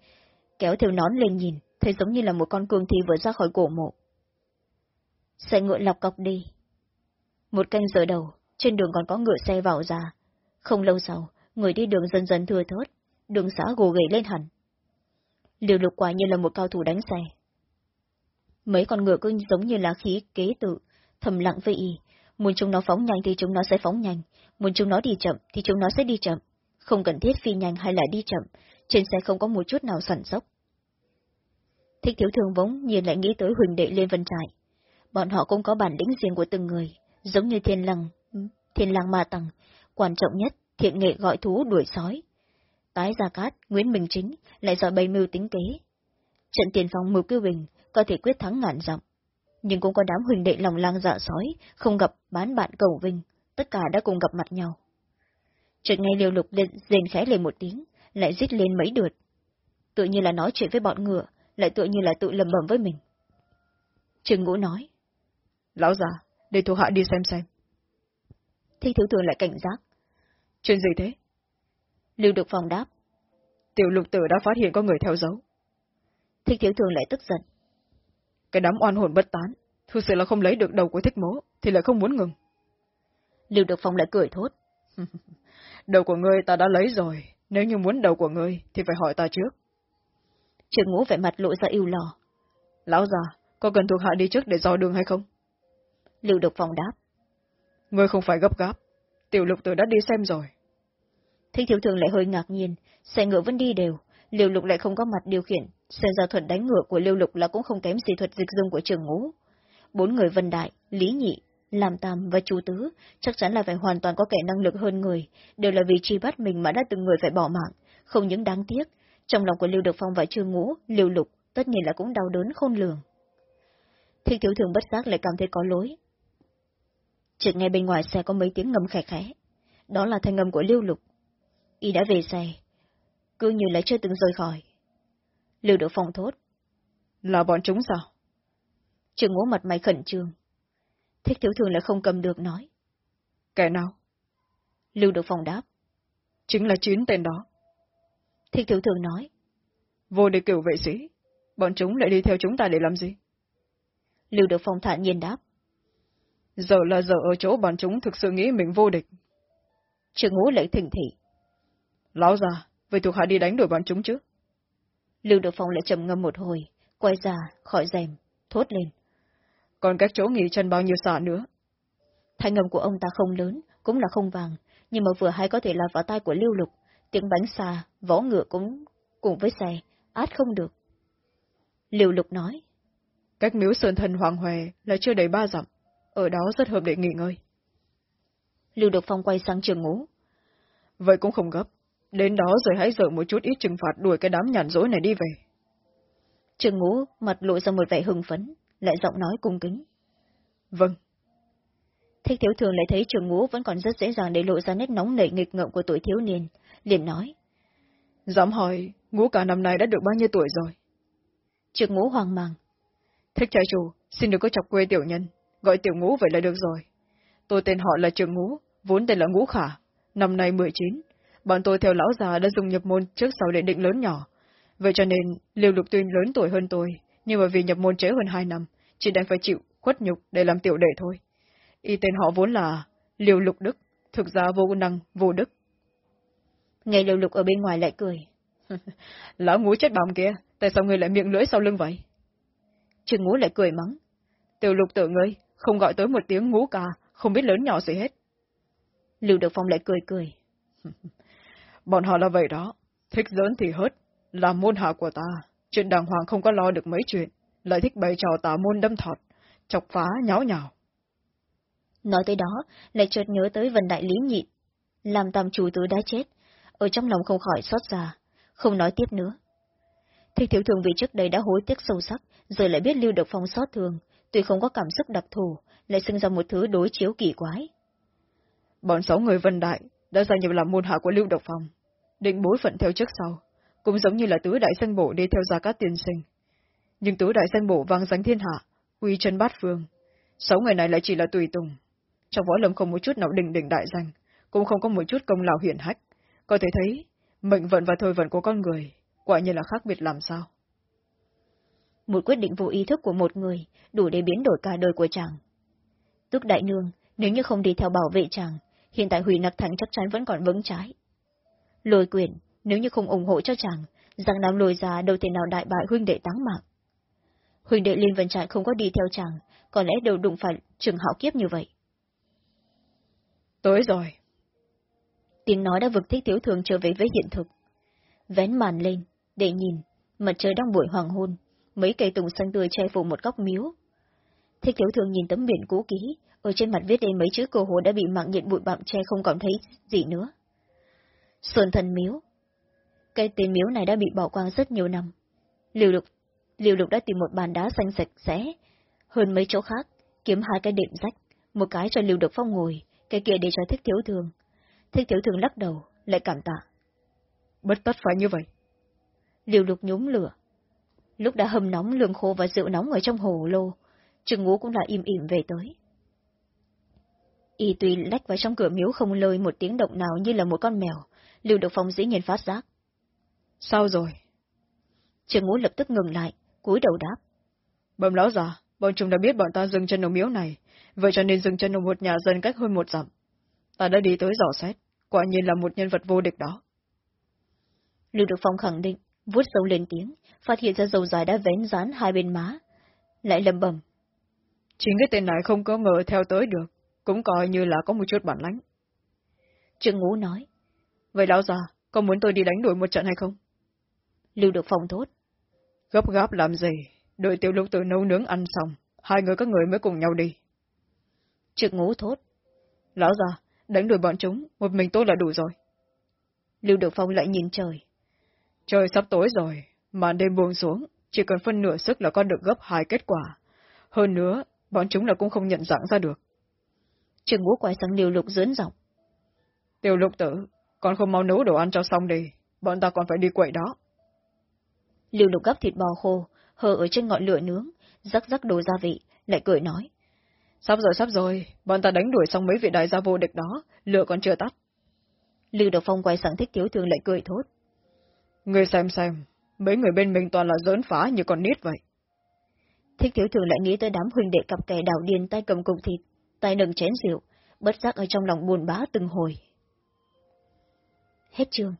kéo theo nón lên nhìn, thấy giống như là một con cương thi vừa ra khỏi cổ mộ. Xe ngựa lọc cọc đi. Một canh giờ đầu, trên đường còn có ngựa xe vào ra. Không lâu sau, người đi đường dần dần thừa thớt, đường xã gồ ghề lên hẳn. Liều lục quả như là một cao thủ đánh xe. Mấy con ngựa cứ giống như là khí kế tự, thầm lặng với y. Muốn chúng nó phóng nhanh thì chúng nó sẽ phóng nhanh, muốn chúng nó đi chậm thì chúng nó sẽ đi chậm. Không cần thiết phi nhanh hay là đi chậm, trên xe không có một chút nào sẵn sốc. Thích thiếu thường vốn nhìn lại nghĩ tới huỳnh đệ lên Vân Trại. Bọn họ cũng có bản lĩnh riêng của từng người, giống như thiên lăng, thiên lăng ma tầng, quan trọng nhất, thiện nghệ gọi thú đuổi sói. Tái Gia Cát, Nguyễn Minh Chính lại giỏi bày mưu tính kế. Trận tiền phòng mưu cư bình có thể quyết thắng ngàn dặm. Nhưng cũng có đám huỳnh đệ lòng lang dạ sói, không gặp bán bạn cầu vinh, tất cả đã cùng gặp mặt nhau. Chợt ngay liều lục lên rền khẽ lên một tiếng, lại rít lên mấy đượt. Tự như là nói chuyện với bọn ngựa, lại tự như là tự lầm bầm với mình. Trừng Ngũ nói. Lão già, để thuộc hạ đi xem xem. Thích thiếu thường lại cảnh giác. Chuyện gì thế? Lưu Được Phong đáp. Tiểu lục tử đã phát hiện có người theo dấu. Thích thiếu thường lại tức giận. Cái đám oan hồn bất tán, thực sự là không lấy được đầu của thích mố, thì lại không muốn ngừng. Lưu Được Phong lại cười thốt. đầu của ngươi ta đã lấy rồi, nếu như muốn đầu của ngươi thì phải hỏi ta trước. Trường ngũ vẻ mặt lộ ra yêu lò. Lão già, có cần thuộc hạ đi trước để dò đường hay không? Lưu Độc Phong đáp. Ngươi không phải gấp gáp. Tiểu lục tử đã đi xem rồi. Thích thiếu thường lại hơi ngạc nhiên, xe ngựa vẫn đi đều, liều lục lại không có mặt điều khiển, xem ra thuật đánh ngựa của liêu lục là cũng không kém gì thuật dịch dung của trường ngũ. Bốn người vân đại, lý nhị, làm tam và chu tứ chắc chắn là phải hoàn toàn có kẻ năng lực hơn người, đều là vì truy bắt mình mà đã từng người phải bỏ mạng, không những đáng tiếc. Trong lòng của liêu Được Phong và Trương Ngũ, Liêu Lục tất nhiên là cũng đau đớn khôn lường. Thích thiếu thường bất giác lại cảm thấy có lỗi. Chợt nghe bên ngoài xe có mấy tiếng ngầm khẽ khẽ. Đó là thanh ngầm của Lưu Lục. Y đã về xe, cứ như là chưa từng rời khỏi. Lưu Được Phong thốt. Là bọn chúng sao? Trương Ngũ mặt mày khẩn trương. Thích thiếu thường lại không cầm được nói. Kẻ nào? Lưu Được Phong đáp. Chính là chín tên đó. Thích thiếu thường nói. Vô địch cửu vệ sĩ. Bọn chúng lại đi theo chúng ta để làm gì? Lưu Được Phong thản nhiên đáp. Giờ là giờ ở chỗ bọn chúng thực sự nghĩ mình vô địch. Trương Ngũ lại thỉnh thị. Lão già, vậy thuộc hạ đi đánh đuổi bọn chúng chứ? Lưu Được Phong lại trầm ngâm một hồi, quay ra, khỏi rèm, thốt lên. Còn cách chỗ nghỉ chân bao nhiêu xa nữa? Thanh ngầm của ông ta không lớn, cũng là không vàng, nhưng mà vừa hay có thể là vào tay của Lưu Lục, tiếng bánh xa, võ ngựa cũng cùng với xe, át không được. Lưu Lục nói. Cách miếu sơn thần Hoàng Huệ là chưa đầy ba dặm, ở đó rất hợp để nghỉ ngơi. Lưu Độc Phong quay sang trường ngũ. Vậy cũng không gấp. Đến đó rồi hãy dở một chút ít trừng phạt đuổi cái đám nhàn rỗi này đi về. Trường ngũ mặt lộ ra một vẻ hưng phấn, lại giọng nói cung kính. Vâng. Thích thiếu thường lại thấy trường ngũ vẫn còn rất dễ dàng để lộ ra nét nóng nảy nghịch ngợm của tuổi thiếu niên, liền nói. Dám hỏi, ngũ cả năm nay đã được bao nhiêu tuổi rồi? Trường ngũ hoang mang. Thích trai chủ, xin đừng có chọc quê tiểu nhân, gọi tiểu ngũ vậy là được rồi. Tôi tên họ là Trường Ngũ, vốn tên là Ngũ Khả, năm nay 19. Bọn tôi theo lão già đã dùng nhập môn trước sau để định lớn nhỏ. Vậy cho nên, Liêu Lục tuy lớn tuổi hơn tôi, nhưng mà vì nhập môn trễ hơn hai năm, chỉ đành phải chịu khuất nhục để làm tiểu đệ thôi. Y tên họ vốn là Liêu Lục Đức, thực ra vô năng, vô đức. Ngày Liêu Lục ở bên ngoài lại cười. Lão ngũ chết bầm kia, tại sao người lại miệng lưỡi sau lưng vậy? Trường ngũ lại cười mắng. Tiểu lục tự ngươi, không gọi tới một tiếng ngũ ca, không biết lớn nhỏ gì hết. Lưu Được Phong lại cười cười. Bọn họ là vậy đó, thích lớn thì hớt, làm môn hạ của ta, chuyện đàng hoàng không có lo được mấy chuyện, lại thích bày trò tà môn đâm thọt, chọc phá nháo nhào. Nói tới đó, lại chợt nhớ tới Vân Đại Lý Nhịn, làm tam chủ tứ đã chết, ở trong lòng không khỏi xót xa, không nói tiếp nữa. Thích thiếu thường vì trước đây đã hối tiếc sâu sắc, giờ lại biết Lưu Độc Phong xót thường, tuy không có cảm xúc đặc thù, lại sinh ra một thứ đối chiếu kỳ quái. Bọn sáu người Vân Đại đã gia nhập làm môn hạ của Lưu Độc Phong, định bối phận theo trước sau, cũng giống như là tứ đại danh bộ đi theo gia các tiên sinh. Nhưng tứ đại danh bộ vang danh thiên hạ, uy chân bát phương. Sáu người này lại chỉ là tùy tùng. Trong võ lâm không một chút nào đỉnh đỉnh đại danh, cũng không có một chút công lao hiển hách. Có thể thấy, mệnh vận và thời vận của con người, quả nhiên là khác biệt làm sao. Một quyết định vô ý thức của một người, đủ để biến đổi cả đời của chàng. Tức Đại Nương, nếu như không đi theo bảo vệ chàng, hiện tại Hủy Nặc Thành chắc chắn vẫn còn vững trái. Lôi quyền, nếu như không ủng hộ cho chàng, rằng Nam lôi ra đâu thể nào đại bại huynh đệ táng mạng. Huynh đệ Liên Vân Trại không có đi theo chàng, có lẽ đều đụng phải trường hạo kiếp như vậy. Tới rồi. Tiếng nói đã vực thích thiếu thường trở về với hiện thực. Vén màn lên, để nhìn, mặt trời đang buổi hoàng hôn, mấy cây tùng xanh tươi che phủ một góc miếu. Thích thiếu thường nhìn tấm biển cũ kỹ, ở trên mặt viết lên mấy chữ cô hồ đã bị mạng nhện bụi bặm che không còn thấy gì nữa. Sơn thần miếu. Cây tên miếu này đã bị bỏ quang rất nhiều năm. Liều lục, liều lục đã tìm một bàn đá xanh sạch sẽ, hơn mấy chỗ khác, kiếm hai cái đệm rách, một cái cho liều được phong ngồi, cái kia để cho thích thiếu thường. Thích thiếu thường lắc đầu, lại cảm tạ. Bất tất phải như vậy. Liều lục nhúm lửa. Lúc đã hầm nóng lương khô và rượu nóng ở trong hồ lô, Trừng ngũ cũng là im ỉm về tới. Y tùy lách vào trong cửa miếu không lơi một tiếng động nào như là một con mèo, Lưu Độc Phong dĩ nhiên phát giác. Sao rồi? Trừng ngũ lập tức ngừng lại, cúi đầu đáp. Bẩm lão già, bọn chúng đã biết bọn ta dừng chân ở miếu này, vậy cho nên dừng chân ở một nhà dân cách hơn một dặm. Ta đã đi tới dò xét, quả nhiên là một nhân vật vô địch đó. Lưu Độc Phong khẳng định, vuốt sâu lên tiếng, phát hiện ra dầu dài đã vén dán hai bên má. Lại lầm bầm. Chính cái tên này không có ngờ theo tới được, cũng coi như là có một chút bản lãnh. Trương Ngũ nói. Vậy lão già, có muốn tôi đi đánh đuổi một trận hay không? Lưu được phòng thốt. Gấp gáp làm gì? Đợi tiểu lục tự nấu nướng ăn xong, hai người các người mới cùng nhau đi. Trực ngũ thốt. Lão già, đánh đuổi bọn chúng, một mình tôi là đủ rồi. Lưu Được Phong lại nhìn trời. Trời sắp tối rồi, màn đêm buông xuống, chỉ cần phân nửa sức là con được gấp hai kết quả. Hơn nữa, bọn chúng là cũng không nhận dạng ra được. Trường ngũ quay sang liều lục dưỡng giọng. Tiểu lục tử, con không mau nấu đồ ăn cho xong đi, bọn ta còn phải đi quậy đó. Liều lục gắp thịt bò khô, hờ ở trên ngọn lửa nướng, rắc rắc đồ gia vị, lại cười nói. Sắp rồi, sắp rồi, bọn ta đánh đuổi xong mấy vị đại gia vô địch đó, lửa còn chưa tắt. Lưu Độc Phong quay sang thích thiếu thường lại cười thốt. Người xem xem, mấy người bên mình toàn là dớn phá như con nít vậy. Thích thiếu thường lại nghĩ tới đám huynh đệ cặp kè đảo điên tay cầm cục thịt, tay nâng chén rượu, bất giác ở trong lòng buồn bã từng hồi. Hết chương.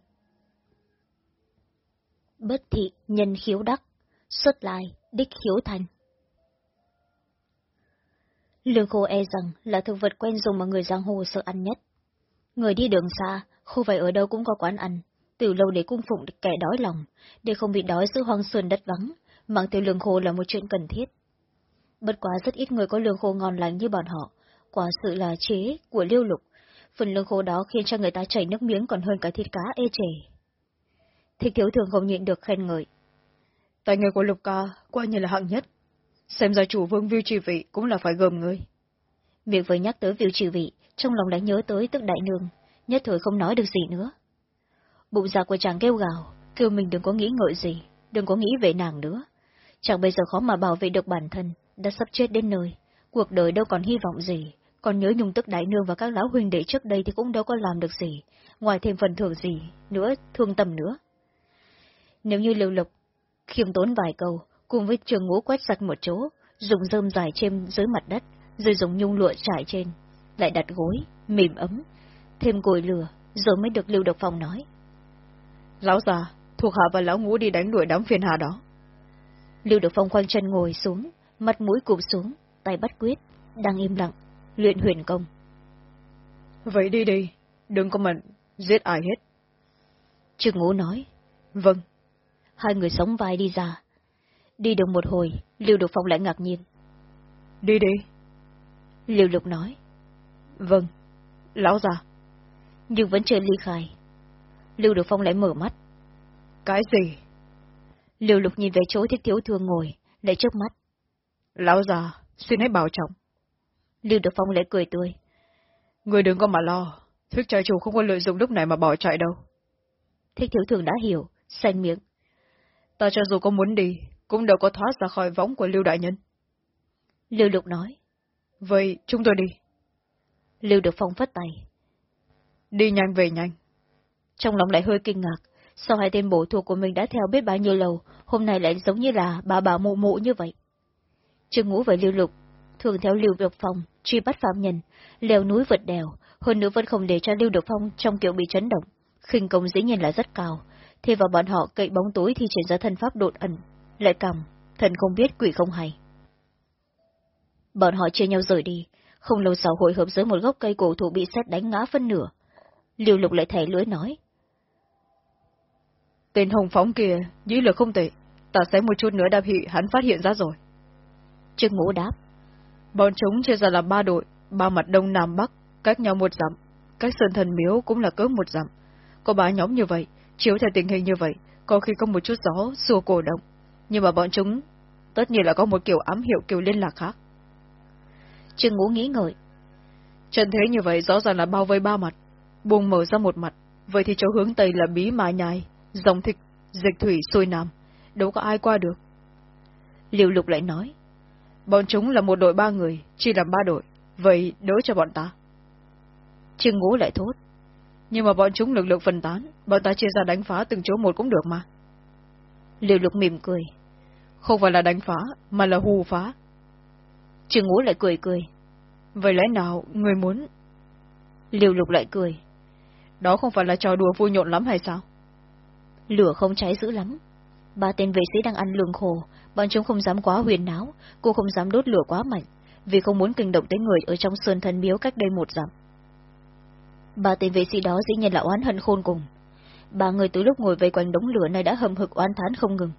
Bất thị nhân khiếu đắc, xuất lai, đích khiếu thành. Lương khô e rằng là thực vật quen dùng mà người giang hồ sợ ăn nhất. Người đi đường xa, không phải ở đâu cũng có quán ăn, từ lâu để cung phụng kẻ đói lòng, để không bị đói giữa hoang sườn đất vắng, mang theo lương khô là một chuyện cần thiết. Bất quá rất ít người có lương khô ngon lành như bọn họ, quả sự là chế của liêu lục, phần lương khô đó khiến cho người ta chảy nước miếng còn hơn cả thịt cá ê chề. Thích thiếu thường không nhịn được khen ngợi. Tài nghề của lục ca qua như là hạng nhất. Xem ra chủ vương viêu trì vị cũng là phải gồm người. Việc vừa nhắc tới viêu trì vị, trong lòng đã nhớ tới tức đại nương, nhất thời không nói được gì nữa. Bụng dạ của chàng kêu gào, kêu mình đừng có nghĩ ngợi gì, đừng có nghĩ về nàng nữa. Chàng bây giờ khó mà bảo vệ được bản thân, đã sắp chết đến nơi, cuộc đời đâu còn hy vọng gì, còn nhớ nhung tức đại nương và các lão huynh đệ trước đây thì cũng đâu có làm được gì, ngoài thêm phần thưởng gì, nữa, thương tâm nữa. Nếu như lưu lục, khiêm tốn vài câu, cùng với trường ngũ quét sạch một chỗ, dùng rơm dài trên dưới mặt đất, rồi dùng nhung lụa trải trên, lại đặt gối, mềm ấm, thêm cồi lửa, rồi mới được Lưu Độc Phong nói. Lão già, thuộc hạ và lão ngũ đi đánh đuổi đám phiền hà đó. Lưu Độc Phong khoanh chân ngồi xuống, mặt mũi cụp xuống, tay bắt quyết, đang im lặng, luyện huyền công. Vậy đi đi, đừng có mà giết ai hết. Trương Ngũ nói. Vâng. Hai người sống vai đi ra. Đi được một hồi, Lưu Độc Phong lại ngạc nhiên. Đi đi. Lưu Lục nói. Vâng, lão già. Nhưng vẫn chưa ly khai. Lưu Độc Phong lại mở mắt. Cái gì? Lưu Lục nhìn về chỗ thiết thiếu thương ngồi, lại trước mắt. Lão già, xin hãy bảo trọng. Lưu Độc Phong lại cười tươi. Người đừng có mà lo, thức trai chủ không có lợi dụng lúc này mà bỏ chạy đâu. Thích thiếu thường đã hiểu, xanh miệng. Ta cho dù có muốn đi, cũng đâu có thoát ra khỏi võng của Lưu Đại Nhân. Lưu Lục nói. Vậy chúng tôi đi. Lưu Được Phong phất tay. Đi nhanh về nhanh. Trong lòng lại hơi kinh ngạc, sao hai tên bổ thuộc của mình đã theo biết bao nhiêu lâu, hôm nay lại giống như là bà bà mụ mụ như vậy. Trương Ngũ và Lưu Lục thường theo Lưu Được Phong truy bắt phạm nhân, leo núi vượt đèo, hơn nữa vẫn không để cho Lưu Được Phong trong kiểu bị chấn động. khinh công dĩ nhiên là rất cao, thì vào bọn họ cậy bóng tối thì triển ra thân pháp đột ẩn, lại cầm, thần không biết quỷ không hay. Bọn họ chia nhau rời đi, không lâu sau hội hợp dưới một gốc cây cổ thụ bị xét đánh ngã phân nửa. Liêu lục lại thẻ lưới nói. Tên hồng phóng kia, dĩ lực không tệ, ta sẽ một chút nữa đạp hị hắn phát hiện ra rồi. Trương ngũ đáp. Bọn chúng chia ra làm ba đội, ba mặt đông nam bắc, cách nhau một dặm. Cách sơn thần miếu cũng là cỡ một dặm. Có ba nhóm như vậy, chiếu theo tình hình như vậy, có khi có một chút gió, xua cổ động. Nhưng mà bọn chúng, tất nhiên là có một kiểu ám hiệu kiểu liên lạc khác. Trương Ngũ nghĩ ngợi. Trận thế như vậy rõ ràng là bao vây ba mặt, buông mở ra một mặt, vậy thì chỗ hướng Tây là bí mà nhai, dòng thịt, dịch thủy xuôi nam, đâu có ai qua được. Liệu lục lại nói. Bọn chúng là một đội ba người, chỉ làm ba đội, vậy đối cho bọn ta. Trương Ngũ lại thốt. Nhưng mà bọn chúng lực lượng phân tán, bọn ta chia ra đánh phá từng chỗ một cũng được mà. Liều lục mỉm cười. Không phải là đánh phá, mà là hù phá. Trương Ngũ lại cười cười. Vậy lẽ nào, người muốn... Liều lục lại cười. Đó không phải là trò đùa vui nhộn lắm hay sao? Lửa không cháy dữ lắm. Ba tên vệ sĩ đang ăn lương khổ, bọn chúng không dám quá huyền náo, cô không dám đốt lửa quá mạnh, vì không muốn kinh động tới người ở trong sơn thân miếu cách đây một dặm. Ba tên vệ sĩ đó dĩ nhiên là oán hận khôn cùng. Ba người từ lúc ngồi vây quanh đống lửa này đã hầm hực oán thán không ngừng.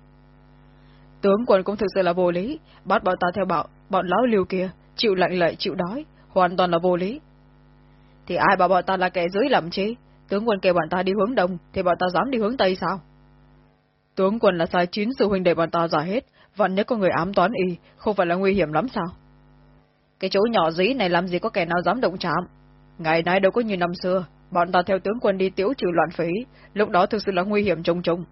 Tướng quân cũng thực sự là vô lý, bắt bọn ta theo bảo, bọn lão liều kia, chịu lạnh lệ chịu đói, hoàn toàn là vô lý. Thì ai bảo bọn ta là kẻ dưới lầm chứ? Tướng quân kêu bọn ta đi hướng đông, thì bọn ta dám đi hướng tây sao? Tướng quân là sai chín sự huynh đệ bọn ta giả hết, vẫn nếu có người ám toán y, không phải là nguy hiểm lắm sao? Cái chỗ nhỏ dí này làm gì có kẻ nào dám động chạm? Ngày nay đâu có như năm xưa, bọn ta theo tướng quân đi tiếu trừ loạn phí, lúc đó thực sự là nguy hiểm trùng trùng.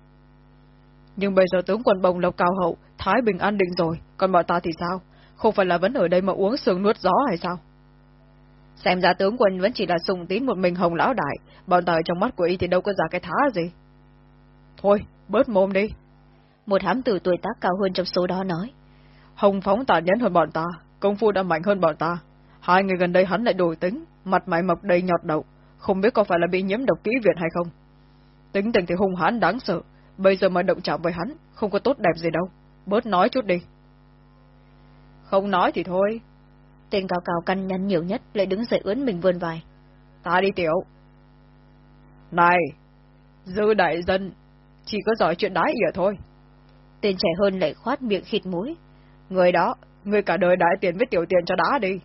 Nhưng bây giờ tướng quân bồng lộc cao hậu, Thái Bình an định rồi, còn bọn ta thì sao? không phải là vẫn ở đây mà uống sương nuốt gió hay sao? Xem ra tướng quân vẫn chỉ là sùng tín một mình hồng lão đại, bọn ta trong mắt của y thì đâu có giả cái thá gì. Thôi, bớt mồm đi. Một hám tử tuổi tác cao hơn trong số đó nói. Hồng phóng tàn nhẫn hơn bọn ta, công phu đã mạnh hơn bọn ta. Hai người gần đây hắn lại đổi tính, mặt mày mập đầy nhọt đậu, không biết có phải là bị nhiễm độc kỹ Việt hay không. Tính tình thì hung hãn đáng sợ, bây giờ mà động chạm với hắn, không có tốt đẹp gì đâu. Bớt nói chút đi. Không nói thì thôi. Tên cao cao căn nhăn nhiều nhất lại đứng dậy ướn mình vươn vai. Ta đi tiểu. Này, dư đại dân, chỉ có giỏi chuyện đái ỉa thôi. Tên trẻ hơn lại khoát miệng khịt mũi. Người đó, người cả đời đái tiền với tiểu tiền cho đá đi.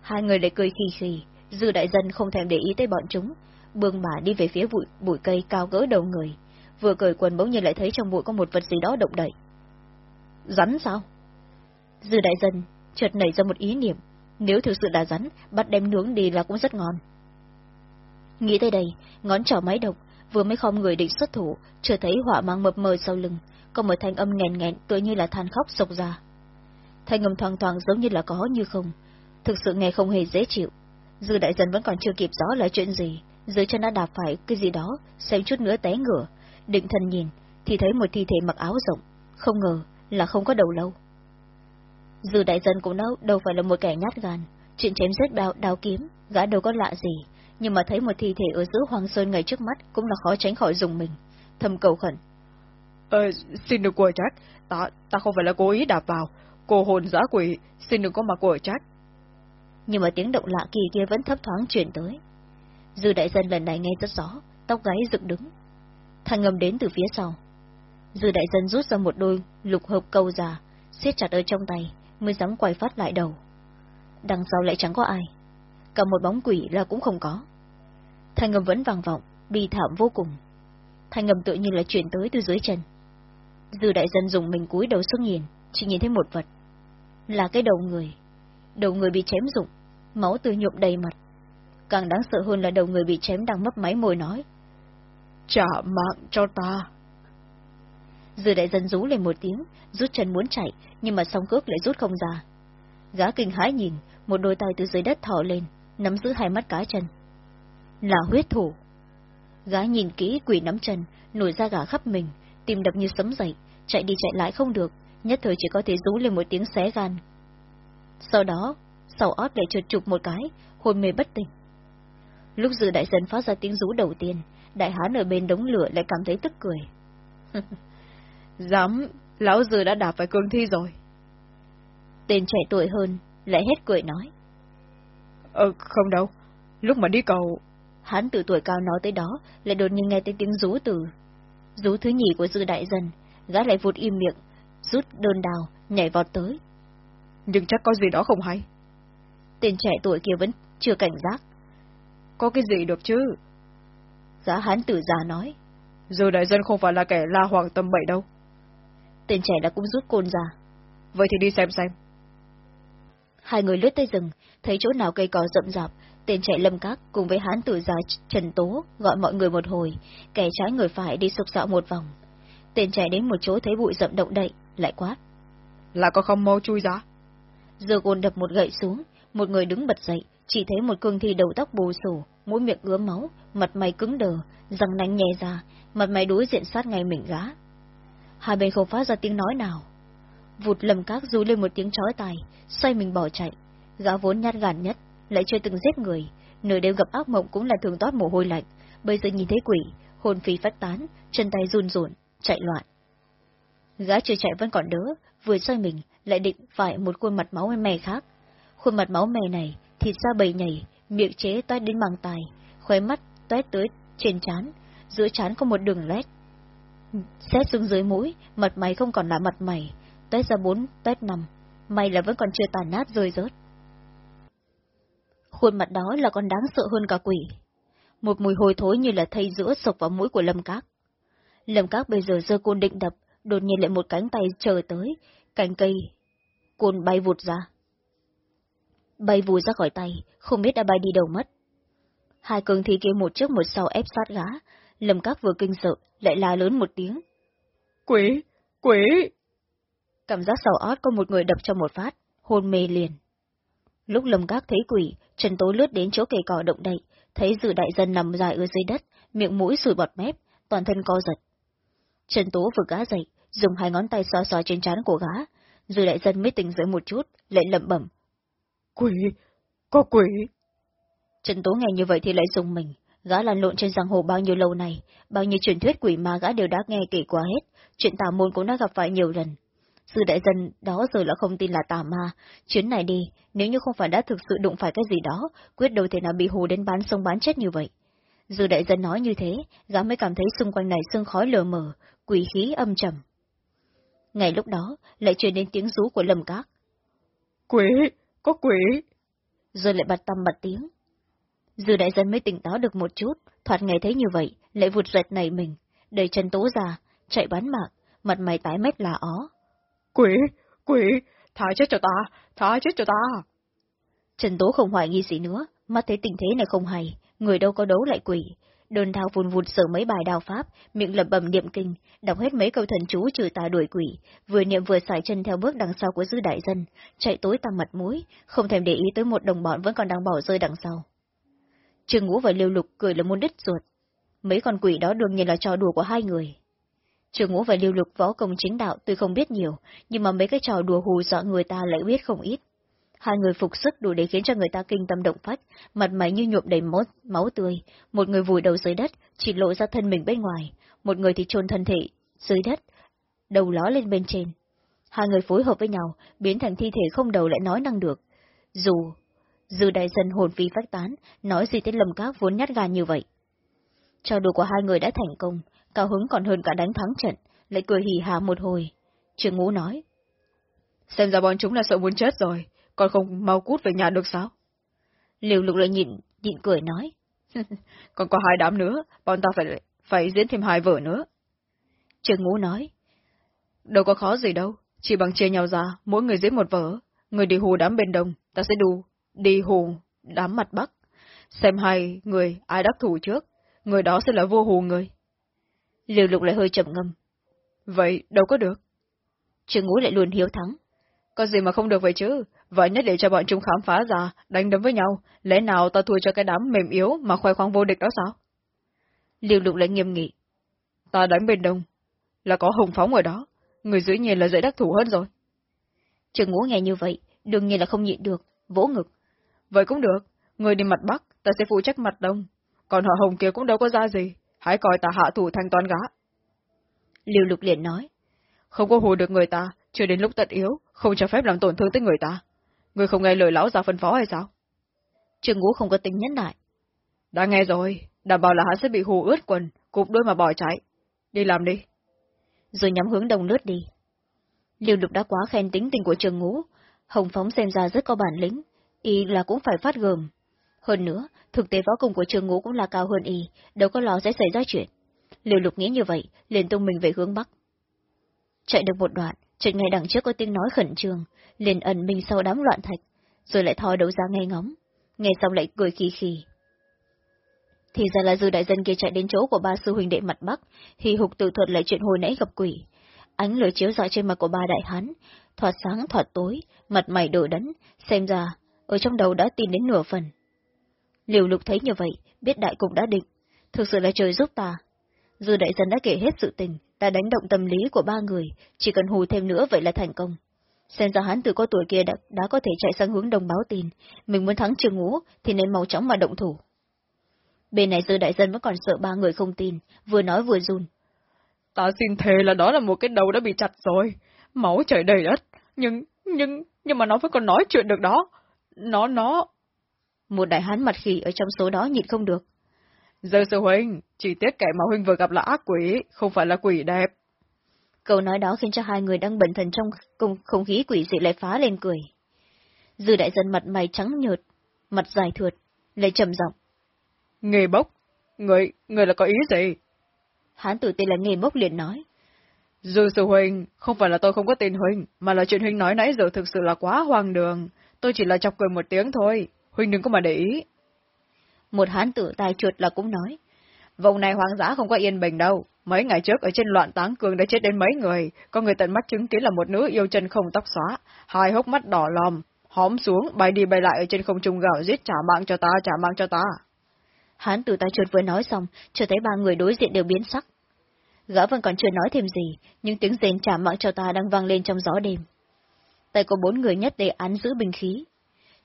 Hai người lại cười khì khì, dư đại dân không thèm để ý tới bọn chúng, bương bả đi về phía bụi, bụi cây cao gỡ đầu người. Vừa cởi quần bỗng nhiên lại thấy trong bụi có một vật gì đó động đậy. Rắn sao? Dư đại dân chợt nảy ra một ý niệm, nếu thực sự là rắn, bắt đem nướng đi là cũng rất ngon. Nghĩ tới đây, ngón trỏ máy độc, vừa mới không người định xuất thủ, chưa thấy họa mang mập mờ sau lưng, có một thanh âm nghẹn nghẹn tựa như là than khóc sộc ra. Thanh âm thoang thoảng giống như là có như không, thực sự nghe không hề dễ chịu. Dư đại dân vẫn còn chưa kịp rõ là chuyện gì, dưới chân đã đạp phải cái gì đó, xem chút nữa té ngửa, định thần nhìn, thì thấy một thi thể mặc áo rộng, không ngờ là không có đầu lâu. Dư đại dân cũng đâu, đâu phải là một kẻ nhát gan, chuyện chém giết đào, đao kiếm, gã đâu có lạ gì, nhưng mà thấy một thi thể ở giữa hoàng sơn ngay trước mắt cũng là khó tránh khỏi dùng mình, thầm cầu khẩn. Ờ, xin đừng quở trách, ta, ta không phải là cố ý đạp vào, cô hồn giã quỷ, xin đừng có mà quở trách. Nhưng mà tiếng động lạ kỳ kia vẫn thấp thoáng chuyển tới. Dư đại dân lần này nghe rất rõ, tóc gáy dựng đứng. Thanh ngầm đến từ phía sau. Dư đại dân rút ra một đôi lục hợp câu già, siết chặt ở trong tay, mới dám quay phát lại đầu. Đằng sau lại chẳng có ai. Cả một bóng quỷ là cũng không có. Thanh ngầm vẫn vang vọng, bi thảm vô cùng. Thanh ngầm tự nhiên là chuyển tới từ dưới chân. Dư đại dân dùng mình cúi đầu xuống nhìn, chỉ nhìn thấy một vật. Là cái đầu người. Đầu người bị chém rụng, máu tươi nhuộm đầy mặt. Càng đáng sợ hơn là đầu người bị chém đang mấp máy môi nói. Trả mạng cho ta. Dư đại dân rú lên một tiếng, rút chân muốn chạy, nhưng mà song cước lại rút không ra. Gã kinh hãi nhìn, một đôi tay từ dưới đất thò lên, nắm giữ hai mắt cá chân. Là huyết thủ. Gã nhìn kỹ quỷ nắm chân, nổi ra gà khắp mình, tim đập như sấm dậy, chạy đi chạy lại không được, nhất thời chỉ có thể rú lên một tiếng xé gan. Sau đó, sau ót lại trượt chụp một cái, hôn mê bất tỉnh. Lúc dư đại dân phát ra tiếng rú đầu tiên, đại hán ở bên đống lửa lại cảm thấy tức cười. Dám, lão dư đã đạp phải cương thi rồi. Tên trẻ tuổi hơn, lại hết cười nói. Ờ, không đâu. Lúc mà đi cầu... Hắn từ tuổi cao nói tới đó, lại đột nhiên nghe tới tiếng rú từ. Rú thứ nhì của dư đại dân, gã lại vụt im miệng, rút đơn đào, nhảy vọt tới. Nhưng chắc có gì đó không hay. Tên trẻ tuổi kia vẫn chưa cảnh giác. Có cái gì được chứ? Gã hán tử già nói. Dư đại dân không phải là kẻ la hoàng tâm bậy đâu. Tên trẻ đã cũng rút côn ra. Vậy thì đi xem xem. Hai người lướt tới rừng, thấy chỗ nào cây cỏ rậm rạp, tên trẻ lâm các cùng với hán tử già Trần Tố gọi mọi người một hồi, kẻ trái người phải đi sục sạo một vòng. Tên trẻ đến một chỗ thấy bụi rậm động đậy, lại quát. Là có không mau chui ra? Giờ côn đập một gậy xuống, một người đứng bật dậy, chỉ thấy một cương thi đầu tóc bù xù, mũi miệng ứa máu, mặt mày cứng đờ, răng nanh nhè ra, mặt mày đối diện sát ngay mình gá. Hai bên không phát ra tiếng nói nào. Vụt lầm các rú lên một tiếng chói tai, xoay mình bỏ chạy. Gã vốn nhát gan nhất, lại chưa từng giết người, nửa đêm gặp ác mộng cũng là thường toát mồ hôi lạnh, bây giờ nhìn thấy quỷ, hồn phi phát tán, chân tay run run, chạy loạn. Gã chưa chạy vẫn còn đỡ, vừa xoay mình, lại định phải một khuôn mặt máu mè khác. Khuôn mặt máu mè này, thịt da bầy nhảy, miệng chế toét đến bằng tài, khóe mắt toét tới trên trán, giữa trán có một đường lét. Xét xuống dưới mũi, mặt mày không còn là mặt mày, toét ra bốn, toét năm, may là vẫn còn chưa tàn nát rơi rớt. Khuôn mặt đó là còn đáng sợ hơn cả quỷ. Một mùi hôi thối như là thây giữa sộc vào mũi của Lâm Các. Lâm Các bây giờ giơ côn định đập, đột nhiên lại một cánh tay chờ tới, cành cây. Côn bay vụt ra. Bay vụt ra khỏi tay, không biết đã bay đi đâu mất. Hai cường thi kia một trước một sau ép sát gã, Lâm Các vừa kinh sợ, lại la lớn một tiếng. Quỷ! Quỷ! Cảm giác sầu ót có một người đập cho một phát, hôn mê liền. Lúc lầm các thấy quỷ, Trần Tố lướt đến chỗ cây cỏ động đậy, thấy dư đại dân nằm dài ở dưới đất, miệng mũi sùi bọt mép, toàn thân co giật. Trần Tố vừa gã dậy, dùng hai ngón tay xoa xoa trên trán của gã, dư đại dân mới tỉnh dậy một chút, lại lẩm bẩm. Quỷ, có quỷ. Trần Tố nghe như vậy thì lại dùng mình, gã lăn lộn trên giang hồ bao nhiêu lâu này, bao nhiêu truyền thuyết quỷ ma gã đều đã nghe kể qua hết, chuyện tà môn cũng đã gặp phải nhiều lần. Sư đại dân đó giờ là không tin là tà ma, chuyến này đi, nếu như không phải đã thực sự đụng phải cái gì đó, quyết đâu thể nào bị hù đến bán sông bán chết như vậy. Dư đại dân nói như thế, gã mới cảm thấy xung quanh này sương khói lờ mờ, quỷ khí âm trầm. Ngày lúc đó, lại truyền đến tiếng rú của lầm cát. Quỷ, có quỷ. Rồi lại bật tâm bật tiếng. Dư đại dân mới tỉnh táo được một chút, thoạt ngày thấy như vậy, lại vụt rệt này mình, đầy chân tố ra, chạy bán mạng, mặt mày tái mét là ó. Quỷ, quỷ, thả chết cho ta, thả chết cho ta. Trần Tố không hoài nghi gì nữa, mắt thấy tình thế này không hay, người đâu có đấu lại quỷ. Đơn thao vùn vụt sở mấy bài đào pháp, miệng lẩm bẩm niệm kinh, đọc hết mấy câu thần chú trừ tà đuổi quỷ, vừa niệm vừa xài chân theo bước đằng sau của dư đại dân, chạy tối tăm mặt mũi, không thèm để ý tới một đồng bọn vẫn còn đang bỏ rơi đằng sau. Trương Ngũ và Liêu Lục cười là muốn đứt ruột. Mấy con quỷ đó đương nhiên là trò đùa của hai người. Trường Ngũ và Liêu Lục võ công chính đạo tuy không biết nhiều, nhưng mà mấy cái trò đùa hù dọa người ta lại biết không ít. Hai người phục sức đủ để khiến cho người ta kinh tâm động phách, mặt mày như nhuộm đầy máu, máu tươi, một người vùi đầu dưới đất, chỉ lộ ra thân mình bên ngoài, một người thì chôn thân thể dưới đất, đầu ló lên bên trên. Hai người phối hợp với nhau, biến thành thi thể không đầu lại nói năng được. Dù, dư đại dân hồn phi phách tán, nói gì tới lầm các vốn nhát gan như vậy. Trò đùa của hai người đã thành công, cao hứng còn hơn cả đánh thắng trận, lại cười hì hà một hồi. Trương Ngũ nói. Xem ra bọn chúng là sợ muốn chết rồi, còn không mau cút về nhà được sao? Liều lục lại nhịn, nhịn cười nói. còn có hai đám nữa, bọn ta phải phải diễn thêm hai vở nữa. Trương Ngũ nói. Đâu có khó gì đâu, chỉ bằng chia nhau ra, mỗi người diễn một vở, người đi hù đám bên đông, ta sẽ đu, đi hù đám mặt bắc. Xem hai người ai đắc thủ trước, người đó sẽ là vua hù người. Liều lục lại hơi chậm ngâm. Vậy đâu có được. Trương Ngũ lại luôn hiếu thắng. Có gì mà không được vậy chứ? Vậy nhất để cho bọn chúng khám phá ra, đánh đấm với nhau, lẽ nào ta thua cho cái đám mềm yếu mà khoe khoang vô địch đó sao? Liều lục lại nghiêm nghị. Ta đánh bên đông, là có hồng phóng ở đó, người dĩ nhiên là dễ đắc thủ hơn rồi. Trương Ngũ nghe như vậy, đương nhiên là không nhịn được, vỗ ngực. Vậy cũng được, người đi mặt bắc, ta sẽ phụ trách mặt đông, còn họ hồng kia cũng đâu có ra gì, hãy coi ta hạ thủ thanh toán gã. Liêu lục liền nói. Không có hù được người ta, chưa đến lúc tận yếu, không cho phép làm tổn thương tới người ta. Người không nghe lời lão già phân phó hay sao? Trương Ngũ không có tính nhẫn lại. Đã nghe rồi, đảm bảo là hắn sẽ bị hù ướt quần, cụp đôi mà bỏ chạy. Đi làm đi. Rồi nhắm hướng đông lướt đi. Liêu lục đã quá khen tính tình của Trương Ngũ, Hồng Phóng xem ra rất có bản lĩnh, y là cũng phải phát gồm. Hơn nữa, thực tế võ công của trường Ngũ cũng là cao hơn y, đâu có lo sẽ xảy ra chuyện. Liều lục nghĩ như vậy, liền tung mình về hướng Bắc. Chạy được một đoạn, chợt ngay đằng trước có tiếng nói khẩn trương, liền ẩn mình sau đám loạn thạch, rồi lại thò đầu ra nghe ngóng, nghe xong lại cười khì khì Thì ra là dư đại dân kia chạy đến chỗ của ba sư huynh đệ mặt Bắc, thì hục tự thuật lại chuyện hồi nãy gặp quỷ. Ánh lửa chiếu dọi trên mặt của ba đại hán, thoạt sáng thoạt tối, mặt mày đổ đấn, xem ra, ở trong đầu đã tin đến nửa phần. Liều lục thấy như vậy, biết đại cục đã định, thực sự là trời giúp ta. Dù đại dân đã kể hết sự tình, ta đánh động tâm lý của ba người, chỉ cần hù thêm nữa vậy là thành công. Xem ra hắn từ có tuổi kia đã, đã có thể chạy sang hướng đồng báo tin, mình muốn thắng trường ngũ thì nên mau chóng mà động thủ. Bên này dư đại dân vẫn còn sợ ba người không tin, vừa nói vừa run. Ta xin thề là đó là một cái đầu đã bị chặt rồi, máu chảy đầy đất, nhưng, nhưng, nhưng mà nó vẫn còn nói chuyện được đó. Nó, nó... Một đại hán mặt khỉ ở trong số đó nhịn không được. Giờ sư huynh, chỉ tiếc kẻ mà huynh vừa gặp là ác quỷ, không phải là quỷ đẹp. Câu nói đó khiến cho hai người đang bận thần trong không, không khí quỷ dị lại phá lên cười. Dư đại dân mặt mày trắng nhợt, mặt dài thượt, lại trầm giọng. Nghề bốc, người, người là có ý gì? Hán tử tên là nghề bốc liền nói. Dư sư huynh, không phải là tôi không có tin huynh, mà là chuyện huynh nói nãy giờ thực sự là quá hoang đường. Tôi chỉ là chọc cười một tiếng thôi, huynh đừng có mà để ý. Một hán tử tài chuột là cũng nói. vùng này hoang dã không có yên bình đâu. Mấy ngày trước ở trên loạn táng cường đã chết đến mấy người, có người tận mắt chứng kiến là một nữ yêu chân không tóc xóa, hai hốc mắt đỏ lòm, hóm xuống, bay đi bay lại ở trên không trung gạo giết trả mạng cho ta, trả mạng cho ta. Hán từ tay chuột vừa nói xong, cho thấy ba người đối diện đều biến sắc. Gã vẫn còn chưa nói thêm gì, nhưng tiếng rền trả mạng cho ta đang vang lên trong gió đêm. Tay có bốn người nhất để án giữ binh khí.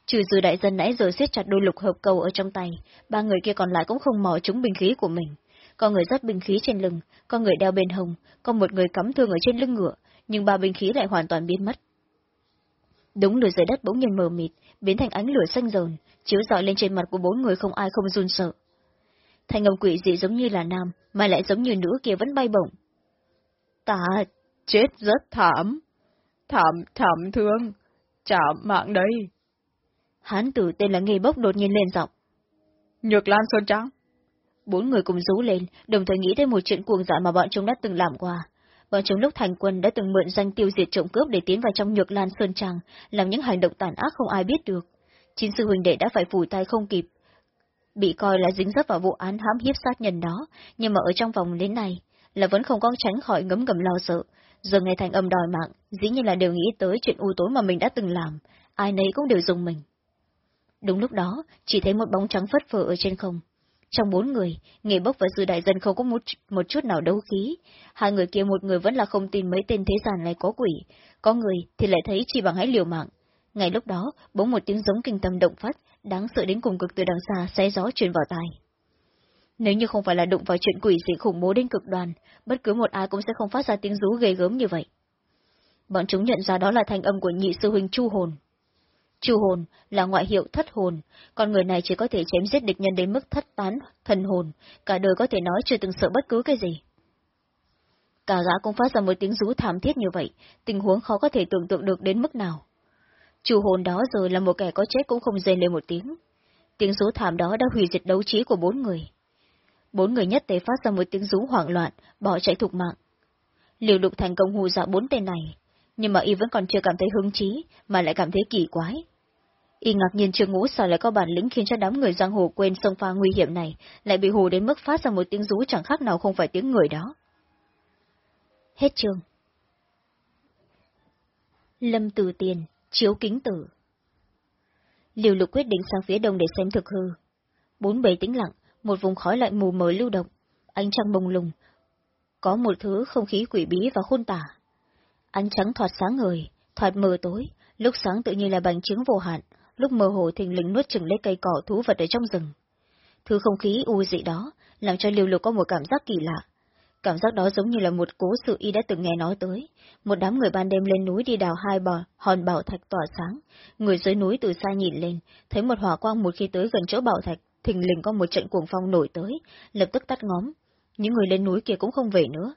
Trừ dư đại dân nãy giờ siết chặt đôi lục hợp cầu ở trong tay, ba người kia còn lại cũng không mò trúng binh khí của mình. Có người dắt binh khí trên lưng, có người đeo bên hồng có một người cắm thương ở trên lưng ngựa, nhưng ba binh khí lại hoàn toàn biến mất. Đúng lửa dưới đất bỗng nhiên mờ mịt, biến thành ánh lửa xanh rờn, chiếu rọi lên trên mặt của bốn người không ai không run sợ. Thành ông quỷ dị giống như là nam, mà lại giống như nữ kia vẫn bay bổng. Ta chết rất thảm. Thảm, thảm thương. Trả mạng đây. Hán tử tên là Nghề Bốc đột nhiên lên giọng. Nhược Lan Sơn Trắng. Bốn người cùng rú lên, đồng thời nghĩ đến một chuyện cuồng dại mà bọn chúng đã từng làm qua. Bọn chúng lúc thành quân đã từng mượn danh tiêu diệt trộm cướp để tiến vào trong Nhược Lan Sơn Trang, làm những hành động tàn ác không ai biết được. Chín sư huynh đệ đã phải phủi tay không kịp, bị coi là dính dấp vào vụ án hãm hiếp sát nhân đó, nhưng mà ở trong vòng đến này, là vẫn không có tránh khỏi ngấm ngầm lo sợ. Giờ nghe thành âm đòi mạng, dĩ nhiên là đều nghĩ tới chuyện u tối mà mình đã từng làm, ai nấy cũng đều dùng mình. Đúng lúc đó, chỉ thấy một bóng trắng phất phơ ở trên không. Trong bốn người, nghề bốc và dư đại dân không có một, một chút nào đấu khí. Hai người kia một người vẫn là không tin mấy tên thế gian này có quỷ, có người thì lại thấy chỉ bằng hãy liều mạng. Ngay lúc đó, bỗng một tiếng giống kinh tâm động phát, đáng sợ đến cùng cực từ đằng xa xé gió truyền vào tai. Nếu như không phải là đụng vào chuyện quỷ dị khủng bố đến cực đoan, bất cứ một ai cũng sẽ không phát ra tiếng rú ghê gớm như vậy. Bọn chúng nhận ra đó là thanh âm của nhị sư huynh Chu Hồn. Chu Hồn là ngoại hiệu thất hồn, con người này chỉ có thể chém giết địch nhân đến mức thất tán thần hồn, cả đời có thể nói chưa từng sợ bất cứ cái gì. Cả gã cũng phát ra một tiếng rú thảm thiết như vậy, tình huống khó có thể tưởng tượng được đến mức nào. Chủ hồn đó giờ là một kẻ có chết cũng không rên lên một tiếng. Tiếng rú thảm đó đã hủy diệt đấu trí của bốn người. Bốn người nhất tề phát ra một tiếng rú hoảng loạn, bỏ chạy thục mạng. Liều đục thành công hù dọa bốn tên này, nhưng mà y vẫn còn chưa cảm thấy hứng chí, mà lại cảm thấy kỳ quái. Y ngạc nhiên chưa ngủ sao lại có bản lĩnh khiến cho đám người giang hồ quên sông pha nguy hiểm này, lại bị hù đến mức phát ra một tiếng rú chẳng khác nào không phải tiếng người đó. Hết chương. Lâm Tử Tiền chiếu kính tử. Liều lục quyết định sang phía đông để xem thực hư. Bốn bề tĩnh lặng, một vùng khói lạnh mù mờ lưu động, ánh trăng bồng lùng. Có một thứ không khí quỷ bí và khôn tả. Ánh trắng thoạt sáng người, thoạt mờ tối, lúc sáng tự nhiên là bánh trứng vô hạn, lúc mơ hồ thình lình nuốt chừng lấy cây cỏ thú vật ở trong rừng. Thứ không khí u dị đó, làm cho liều lục có một cảm giác kỳ lạ, Cảm giác đó giống như là một cố sự y đã từng nghe nói tới. Một đám người ban đêm lên núi đi đào hai bò, hòn bảo thạch tỏa sáng. Người dưới núi từ xa nhìn lên, thấy một hỏa quang một khi tới gần chỗ bảo thạch, thình lình có một trận cuồng phong nổi tới, lập tức tắt ngóm. Những người lên núi kia cũng không về nữa.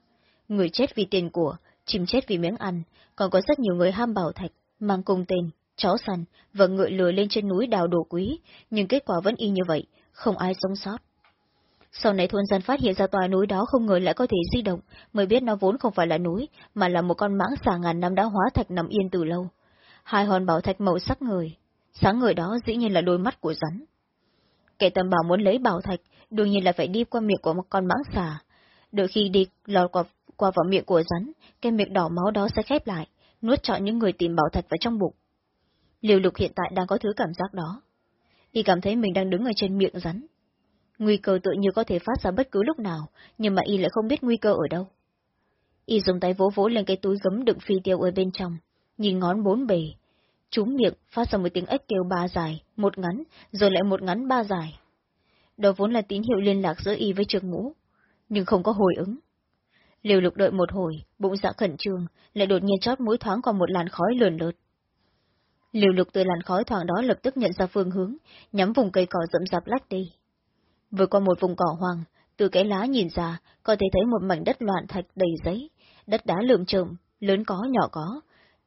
Người chết vì tiền của, chìm chết vì miếng ăn, còn có rất nhiều người ham bảo thạch, mang cùng tên, chó săn, và ngựa lừa lên trên núi đào đồ quý, nhưng kết quả vẫn y như vậy, không ai sống sót. Sau này thôn dân phát hiện ra tòa núi đó không ngờ lại có thể di động, mới biết nó vốn không phải là núi, mà là một con mãng xà ngàn năm đã hóa thạch nằm yên từ lâu. Hai hòn bảo thạch màu sắc người, sáng người đó dĩ nhiên là đôi mắt của rắn. Kẻ tầm bảo muốn lấy bảo thạch, đương nhiên là phải đi qua miệng của một con mãng xà. Đôi khi đi lọt qua, qua vào miệng của rắn, cái miệng đỏ máu đó sẽ khép lại, nuốt trọn những người tìm bảo thạch vào trong bụng. Liều lục hiện tại đang có thứ cảm giác đó. Y cảm thấy mình đang đứng ở trên miệng rắn, Nguy cơ tự như có thể phát ra bất cứ lúc nào, nhưng mà y lại không biết nguy cơ ở đâu. Y dùng tay vỗ vỗ lên cái túi gấm đựng phi tiêu ở bên trong, nhìn ngón bốn bề. Trúng miệng, phát ra một tiếng ếch kêu ba dài, một ngắn, rồi lại một ngắn ba dài. Đó vốn là tín hiệu liên lạc giữa y với trường ngũ, nhưng không có hồi ứng. Liều lục đợi một hồi, bụng dạ khẩn trương, lại đột nhiên chót mũi thoáng qua một làn khói lườn lượt. Liều lục từ làn khói thoảng đó lập tức nhận ra phương hướng, nhắm vùng cây cỏ rậm rạp lách đi. Vừa qua một vùng cỏ hoang, từ cái lá nhìn ra, có thể thấy một mảnh đất loạn thạch đầy giấy, đất đá lượm trộm, lớn có nhỏ có.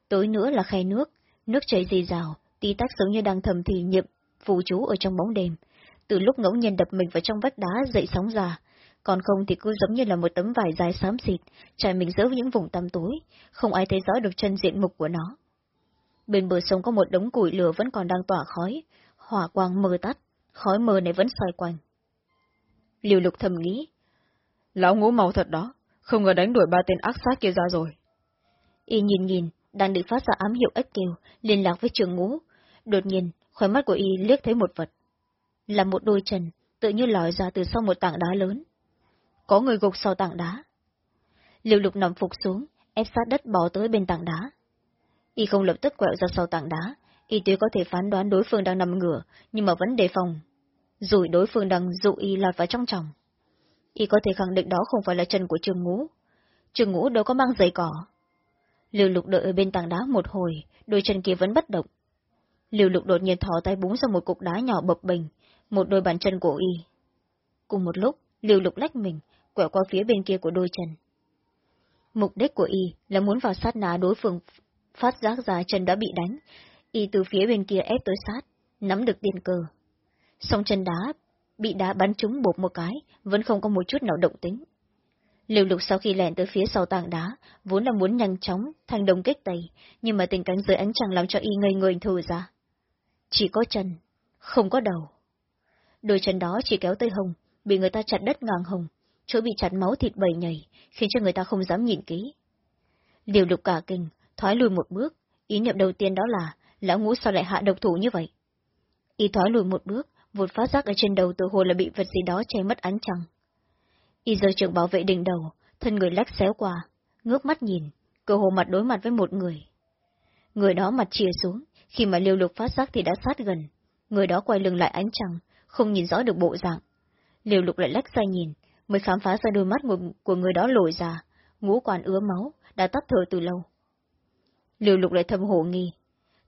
Tối nữa là khe nước, nước chảy dì rào, tí tách giống như đang thầm thì nhịp, phù chú ở trong bóng đêm. Từ lúc ngẫu nhiên đập mình vào trong vách đá dậy sóng ra, còn không thì cứ giống như là một tấm vải dài xám xịt, trải mình giữa những vùng tăm tối, không ai thấy rõ được chân diện mục của nó. Bên bờ sông có một đống củi lửa vẫn còn đang tỏa khói, hỏa quang mờ tắt, khói mờ này vẫn xoay quanh. Liều lục thầm nghĩ, Lão ngũ màu thật đó, không ngờ đánh đuổi ba tên ác sát kia ra rồi. Y nhìn nhìn, đang định phát ra ám hiệu ếch kêu, liên lạc với trường ngũ. Đột nhiên, khóe mắt của Y liếc thấy một vật. Là một đôi chân, tự như lòi ra từ sau một tảng đá lớn. Có người gục sau tảng đá. Liều lục nằm phục xuống, ép sát đất bò tới bên tảng đá. Y không lập tức quẹo ra sau tảng đá, Y tuy có thể phán đoán đối phương đang nằm ngửa, nhưng mà vẫn đề phòng. Rủi đối phương đang dụ Y lọt vào trong chồng. Y có thể khẳng định đó không phải là chân của trường ngũ. Trường ngũ đâu có mang giày cỏ. Liều lục đợi ở bên tảng đá một hồi, đôi chân kia vẫn bất động. Liều lục đột nhiên thò tay búng ra một cục đá nhỏ bập bình, một đôi bàn chân của y. Cùng một lúc, liều lục lách mình, quẹo qua phía bên kia của đôi chân. Mục đích của y là muốn vào sát ná đối phương phát giác ra chân đã bị đánh, y từ phía bên kia ép tới sát, nắm được tiền cờ. Song chân đá, bị đá bắn trúng bột một cái, vẫn không có một chút nào động tính. Liều lục sau khi lẻn tới phía sau tảng đá, vốn là muốn nhanh chóng, thành đồng kích tay, nhưng mà tình cảnh dưới ánh trăng làm cho y ngây người thù ra. Chỉ có chân, không có đầu. Đôi chân đó chỉ kéo tới hồng, bị người ta chặt đất ngang hồng, chỗ bị chặt máu thịt bầy nhầy khiến cho người ta không dám nhìn kỹ. Liều lục cả kinh, thoái lùi một bước, ý niệm đầu tiên đó là, lão ngũ sao lại hạ độc thủ như vậy? Y thoái lùi một bước, vụt phát giác ở trên đầu tự hồ là bị vật gì đó che mất ánh trăng. Y giờ trường bảo vệ đỉnh đầu, thân người lách xéo qua, ngước mắt nhìn, cơ hồ mặt đối mặt với một người. Người đó mặt chìa xuống, khi mà liêu lục phát giác thì đã sát gần. Người đó quay lưng lại ánh trăng, không nhìn rõ được bộ dạng. Liêu lục lại lách ra nhìn, mới khám phá ra đôi mắt của người đó lồi ra, ngũ quan ứa máu, đã tắt thở từ lâu. Liều lục lại thâm hồ nghi.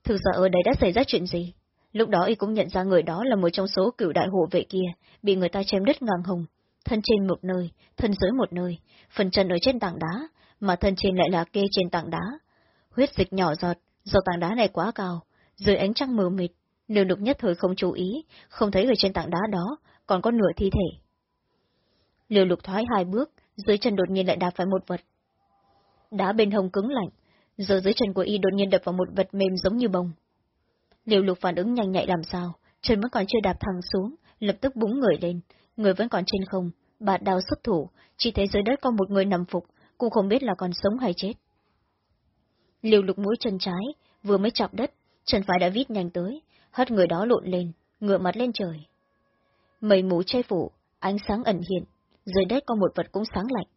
Thực ra ở đây đã xảy ra chuyện gì? Lúc đó y cũng nhận ra người đó là một trong số cựu đại hộ vệ kia, bị người ta chém đứt ngang hồng, thân trên một nơi, thân dưới một nơi, phần chân ở trên tảng đá, mà thân trên lại là kê trên tảng đá. Huyết dịch nhỏ giọt, do tảng đá này quá cao, dưới ánh trăng mờ mịt, liều lục nhất thời không chú ý, không thấy ở trên tảng đá đó, còn có nửa thi thể. Liều lục thoái hai bước, dưới chân đột nhiên lại đạp phải một vật. Đá bên hông cứng lạnh, giờ dưới chân của y đột nhiên đập vào một vật mềm giống như bông. Liều lục phản ứng nhanh nhạy làm sao, chân vẫn còn chưa đạp thẳng xuống, lập tức búng người lên, người vẫn còn trên không, bạt đào xuất thủ, chỉ thấy dưới đất có một người nằm phục, cũng không biết là còn sống hay chết. Liều lục mũi chân trái, vừa mới chọc đất, chân phải đã vít nhanh tới, hất người đó lộn lên, ngựa mặt lên trời. Mây mù che phủ, ánh sáng ẩn hiện, dưới đất có một vật cũng sáng lạnh.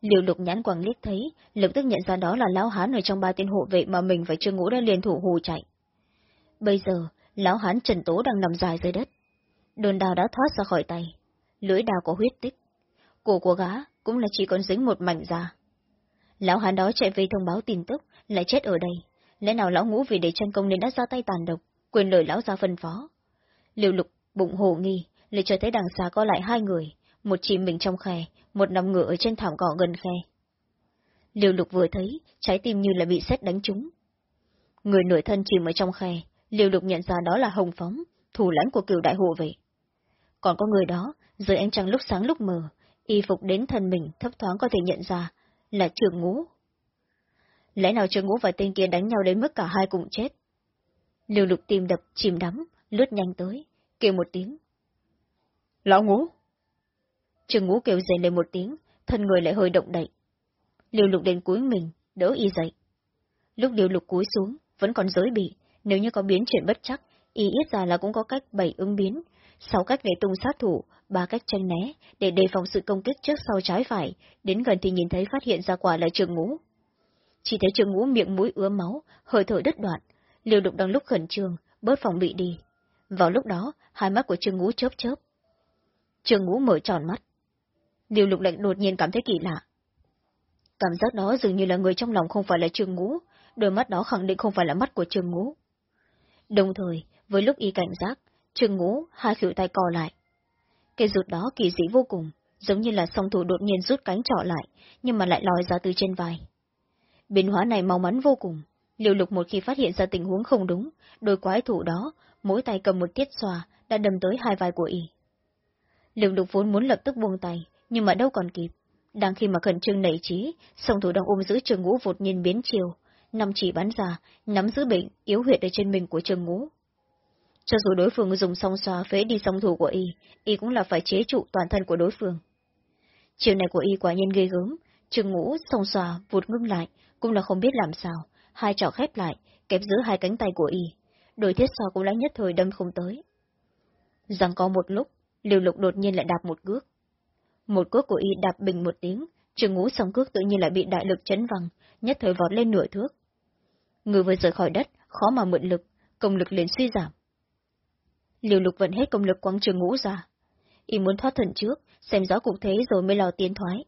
Liều lục nhãn quang liếc thấy, lập tức nhận ra đó là lão hán ở trong ba tên hộ vệ mà mình và trương ngũ đã liền thủ hù chạy. Bây giờ, lão hán Trần Tố đang nằm dài dưới đất. Đồn đào đã thoát ra khỏi tay, lưỡi đào có huyết tích. Cổ của gã cũng là chỉ còn dính một mảnh da. Lão hán đó chạy về thông báo tin tức, lại chết ở đây. Lẽ nào lão ngũ vì để chân công nên đã ra tay tàn độc, quyền lời lão ra phân phó. Liều lục bụng hồ nghi, lại cho thấy đằng xa có lại hai người, một chìm mình trong khe, một nằm ngựa ở trên thảm cỏ gần khe. Liều lục vừa thấy, trái tim như là bị xét đánh trúng. Người nổi thân chìm ở trong khe, liều lục nhận ra đó là Hồng Phóng, thủ lãnh của Cựu đại hộ vệ. Còn có người đó, dưới ánh trăng lúc sáng lúc mờ, y phục đến thân mình thấp thoáng có thể nhận ra, là trường ngũ. Lẽ nào trường ngũ và tên kia đánh nhau đến mức cả hai cùng chết? Liều lục tìm đập, chìm đắm, lướt nhanh tới, kêu một tiếng. Lão ngũ! Trường ngũ kêu dậy lên một tiếng, thân người lại hơi động đậy. Liều lục đến cuối mình, đỡ y dậy. Lúc liều lục cúi xuống, vẫn còn giới bị, nếu như có biến chuyển bất chắc, y ít ra là cũng có cách bảy ứng biến, sáu cách để tung sát thủ, ba cách tranh né, để đề phòng sự công kích trước sau trái phải, đến gần thì nhìn thấy phát hiện ra quả là trường ngũ. Chỉ thấy trường ngũ miệng mũi ứa máu, hơi thở đứt đoạn, liều lục đang lúc khẩn trương, bớt phòng bị đi. Vào lúc đó, hai mắt của trường ngũ chớp chớp. Trường ngũ mở tròn mắt. Điều lục lệnh đột nhiên cảm thấy kỳ lạ. Cảm giác đó dường như là người trong lòng không phải là trường ngũ, đôi mắt đó khẳng định không phải là mắt của trường ngũ. Đồng thời, với lúc y cảnh giác, trường ngũ hai khỉu tay co lại. Cái rụt đó kỳ dị vô cùng, giống như là song thủ đột nhiên rút cánh trọ lại, nhưng mà lại lòi ra từ trên vai. Biến hóa này mau mắn vô cùng, liều lục một khi phát hiện ra tình huống không đúng, đôi quái thủ đó, mỗi tay cầm một tiết xòa, đã đâm tới hai vai của y. Liều lục vốn muốn lập tức buông tay, nhưng mà đâu còn kịp. Đang khi mà khẩn trương nảy trí, song thủ đang ôm giữ trường ngũ vụt nhiên biến chiều, năm chỉ bắn ra, nắm giữ bệnh, yếu huyệt ở trên mình của trường ngũ. Cho dù đối phương dùng song xoa phế đi song thủ của y, y cũng là phải chế trụ toàn thân của đối phương. Chiều này của y quả nhiên ghê gớm, trường ngũ song xoa vụt ngưng lại, cũng là không biết làm sao, hai trỏ khép lại, kẹp giữ hai cánh tay của y. Đôi thiết so cũng lãnh nhất thời đâm không tới. Rằng có một lúc, liều lục đột nhiên lại đạp một cước. Một cước của y đạp bình một tiếng, trường ngũ song cước tự nhiên lại bị đại lực chấn văng, nhất thời vọt lên nửa thước. Người vừa rời khỏi đất, khó mà mượn lực, công lực liền suy giảm. Liều lục vận hết công lực quăng trường ngũ ra. Y muốn thoát thần trước, xem rõ cục thế rồi mới lo tiến thoái.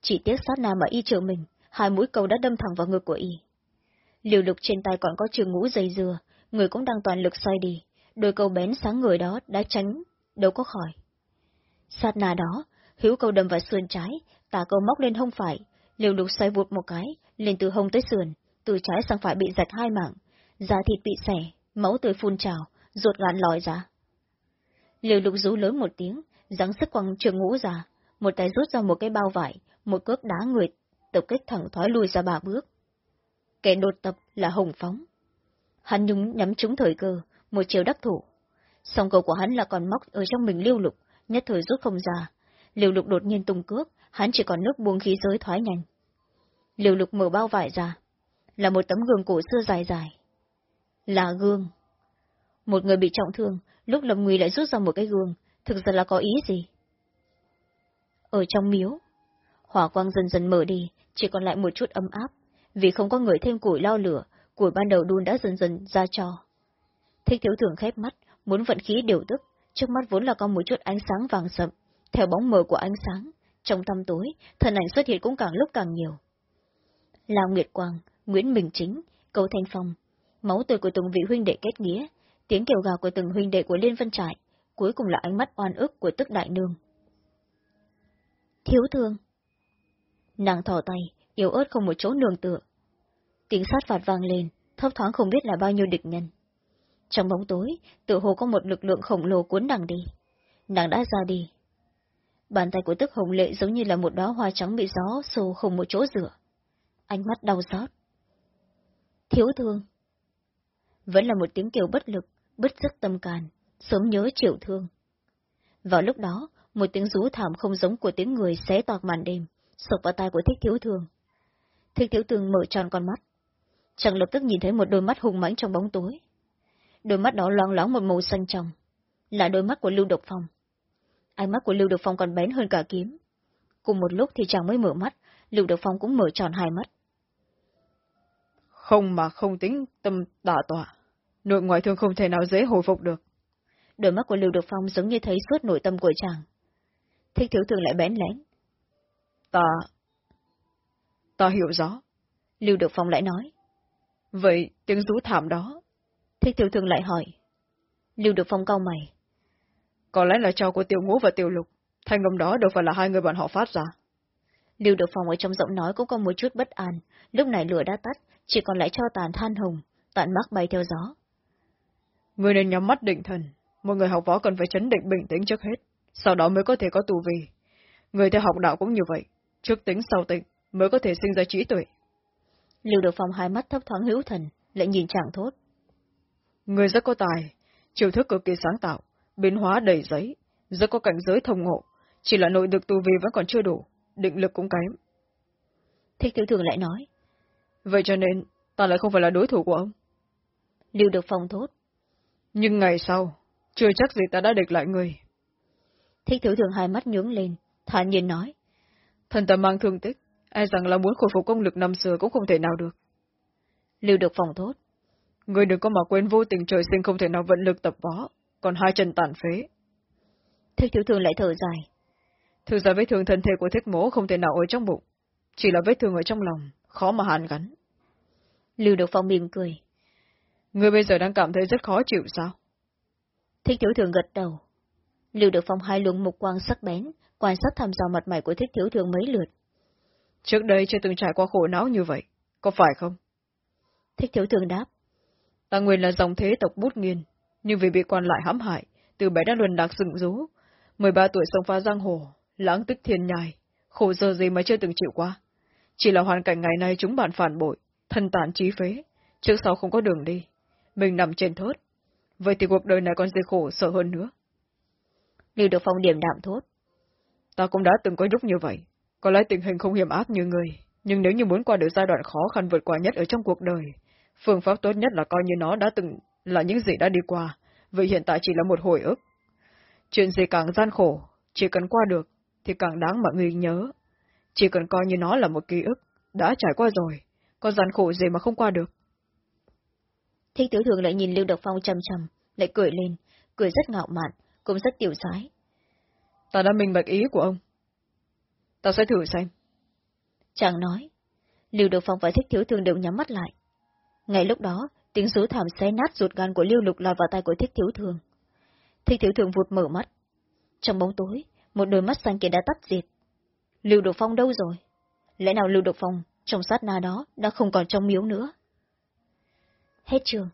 Chỉ tiếc sát na mà y chờ mình, hai mũi câu đã đâm thẳng vào ngực của y. Liều lục trên tay còn có trường ngũ dây dừa, người cũng đang toàn lực xoay đi, đôi câu bén sáng người đó đã tránh, đâu có khỏi. Sát na đó, hiếu câu đâm vào sườn trái, tả câu móc lên hông phải, liều lục xoay vụt một cái, lên từ hông tới sườn, từ trái sang phải bị giật hai mảng, da thịt bị xẻ, máu tươi phun trào, ruột gan lòi ra. Liều lục rú lớn một tiếng, giáng sức quăng trường ngũ ra, một tay rút ra một cái bao vải, một cước đá người, tập kích thẳng thoái lùi ra ba bước. Kẻ đột tập là Hồng Phóng. Hắn nhúng nhắm trúng thời cơ, một chiều đắc thủ. Song cầu của hắn là còn móc ở trong mình liêu lục, nhất thời rút không ra liều lục đột nhiên tung cước, hắn chỉ còn nước buông khí giới thoái nhanh. liều lục mở bao vải ra, là một tấm gương cổ xưa dài dài. Là gương. Một người bị trọng thương, lúc Lâm Nguy lại rút ra một cái gương, thực ra là có ý gì? Ở trong miếu, hỏa quang dần dần mở đi, chỉ còn lại một chút ấm áp, vì không có người thêm củi lao lửa, củi ban đầu đun đã dần dần ra cho. Thích thiếu thường khép mắt, muốn vận khí điều tức, trước mắt vốn là có một chút ánh sáng vàng sậm, theo bóng mờ của ánh sáng, trong tăm tối, thân ảnh xuất hiện cũng càng lúc càng nhiều. Lào Nguyệt Quang, Nguyễn Minh Chính, Cầu Thanh Phong, máu tươi của từng vị huynh đệ kết nghĩa, tiếng kêu gào của từng huynh đệ của Liên Vân Trại, cuối cùng là ánh mắt oan ức của tức đại nương. Thiếu thương. Nàng thỏ tay, yếu ớt không một chỗ nương tựa. Tiếng sát phạt vang lên, thấp thoáng không biết là bao nhiêu địch nhân. Trong bóng tối, tự hồ có một lực lượng khổng lồ cuốn nàng đi. Nàng đã ra đi. Bàn tay của tức hồng lệ giống như là một đóa hoa trắng bị gió xô không một chỗ rửa. Ánh mắt đau xót. Thiếu thương. Vẫn là một tiếng kêu bất lực, bứt rứt tâm can, sớm nhớ chịu thương. Vào lúc đó, một tiếng rú thảm không giống của tiếng người xé toạc màn đêm, sộc vào tai của thích thiếu thương. Thích thiếu thương mở tròn con mắt. Chẳng lập tức nhìn thấy một đôi mắt hùng mãnh trong bóng tối. Đôi mắt đó loáng loáng một màu xanh trong, là đôi mắt của Lưu Độc Phong. Ánh mắt của Lưu Độc Phong còn bén hơn cả kiếm. Cùng một lúc thì chàng mới mở mắt, Lưu Độc Phong cũng mở tròn hai mắt. Không mà không tính tâm đả tọa. Nội ngoại thương không thể nào dễ hồi phục được. Đôi mắt của Lưu Độc Phong giống như thấy suốt nội tâm của chàng. Thích thiếu thường lại bén lén. Ta... Ta hiểu rõ. Lưu Độc Phong lại nói. Vậy tiếng rú thảm đó. Thích thiếu thường lại hỏi. Lưu Độc Phong cau mày. Có lẽ là cho của tiểu ngũ và tiểu lục. Thanh âm đó đâu phải là hai người bọn họ phát ra. Lưu Độc Phong ở trong giọng nói cũng có một chút bất an. Lúc này lửa đã tắt, chỉ còn lại cho tàn than hồng, tàn mắc bay theo gió. Người nên nhắm mắt định thần. Một người học võ cần phải chấn định bình tĩnh trước hết sau đó mới có thể có tù vi. Người theo học đạo cũng như vậy, trước tính sau tịnh, mới có thể sinh ra trí tuệ. Lưu Được Phong hai mắt thấp thoáng hữu thần, lại nhìn chàng thốt. Người rất có tài, chiêu thức cực kỳ sáng tạo, biến hóa đầy giấy, rất có cảnh giới thông ngộ, chỉ là nội lực tu vi vẫn còn chưa đủ, định lực cũng kém. Thích Tiểu Thường lại nói. Vậy cho nên, ta lại không phải là đối thủ của ông. Lưu Được Phong thốt. Nhưng ngày sau, chưa chắc gì ta đã địch lại người. Thích thiếu thường hai mắt nhướng lên, thản nhiên nói. Thần ta mang thương tích, ai rằng là muốn khôi phục công lực năm xưa cũng không thể nào được. Lưu được phòng thốt. Người đừng có mà quên vô tình trời sinh không thể nào vận lực tập võ, còn hai chân tàn phế. Thích thiếu thường lại thở dài. Thực ra vết thương thân thể của thích mố không thể nào ở trong bụng, chỉ là vết thương ở trong lòng, khó mà hàn gắn. Lưu được phòng mỉm cười. Người bây giờ đang cảm thấy rất khó chịu sao? Thích thiếu thường gật đầu. Lưu Được Phong hai luồng mục quang sắc bén, quan sát thăm dò mặt mày của thích thiếu thường mấy lượt. Trước đây chưa từng trải qua khổ não như vậy, có phải không? Thích thiếu thường đáp. Ta nguyên là dòng thế tộc bút nghiên, nhưng vì bị quan lại hãm hại, từ bé đã luân lạc dựng rú. 13 tuổi sông pha giang hồ, lãng tích thiên nhai, khổ giờ gì mà chưa từng chịu qua. Chỉ là hoàn cảnh ngày nay chúng bạn phản bội, thân tàn trí phế, trước sau không có đường đi. Mình nằm trên thớt. Vậy thì cuộc đời này còn gì khổ sợ hơn nữa. Lưu Được Phong điểm đạm thốt. Ta cũng đã từng có lúc như vậy. Có lẽ tình hình không hiểm ác như người, nhưng nếu như muốn qua được giai đoạn khó khăn vượt qua nhất ở trong cuộc đời, phương pháp tốt nhất là coi như nó đã từng là những gì đã đi qua, vậy hiện tại chỉ là một hồi ức. Chuyện gì càng gian khổ, chỉ cần qua được, thì càng đáng mà người nhớ. Chỉ cần coi như nó là một ký ức, đã trải qua rồi, có gian khổ gì mà không qua được. Thích tiểu thường lại nhìn Lưu Độc Phong chầm chầm, lại cười lên, cười rất ngạo mạn, cũng rất tiểu sái. Ta đã minh bạch ý của ông. Ta sẽ thử xem. Chàng nói. Lưu Độc Phong và Thích Thiếu Thường đều nhắm mắt lại. Ngay lúc đó, tiếng rú thảm xé nát ruột gan của Lưu Lục lọt vào tay của Thích Thiếu Thường. Thích Thiếu Thường vụt mở mắt. Trong bóng tối, một đôi mắt xanh kia đã tắt diệt. Lưu Độc Phong đâu rồi? Lẽ nào Lưu Độc Phong, trong sát na đó, đã không còn trong miếu nữa? Hết trường.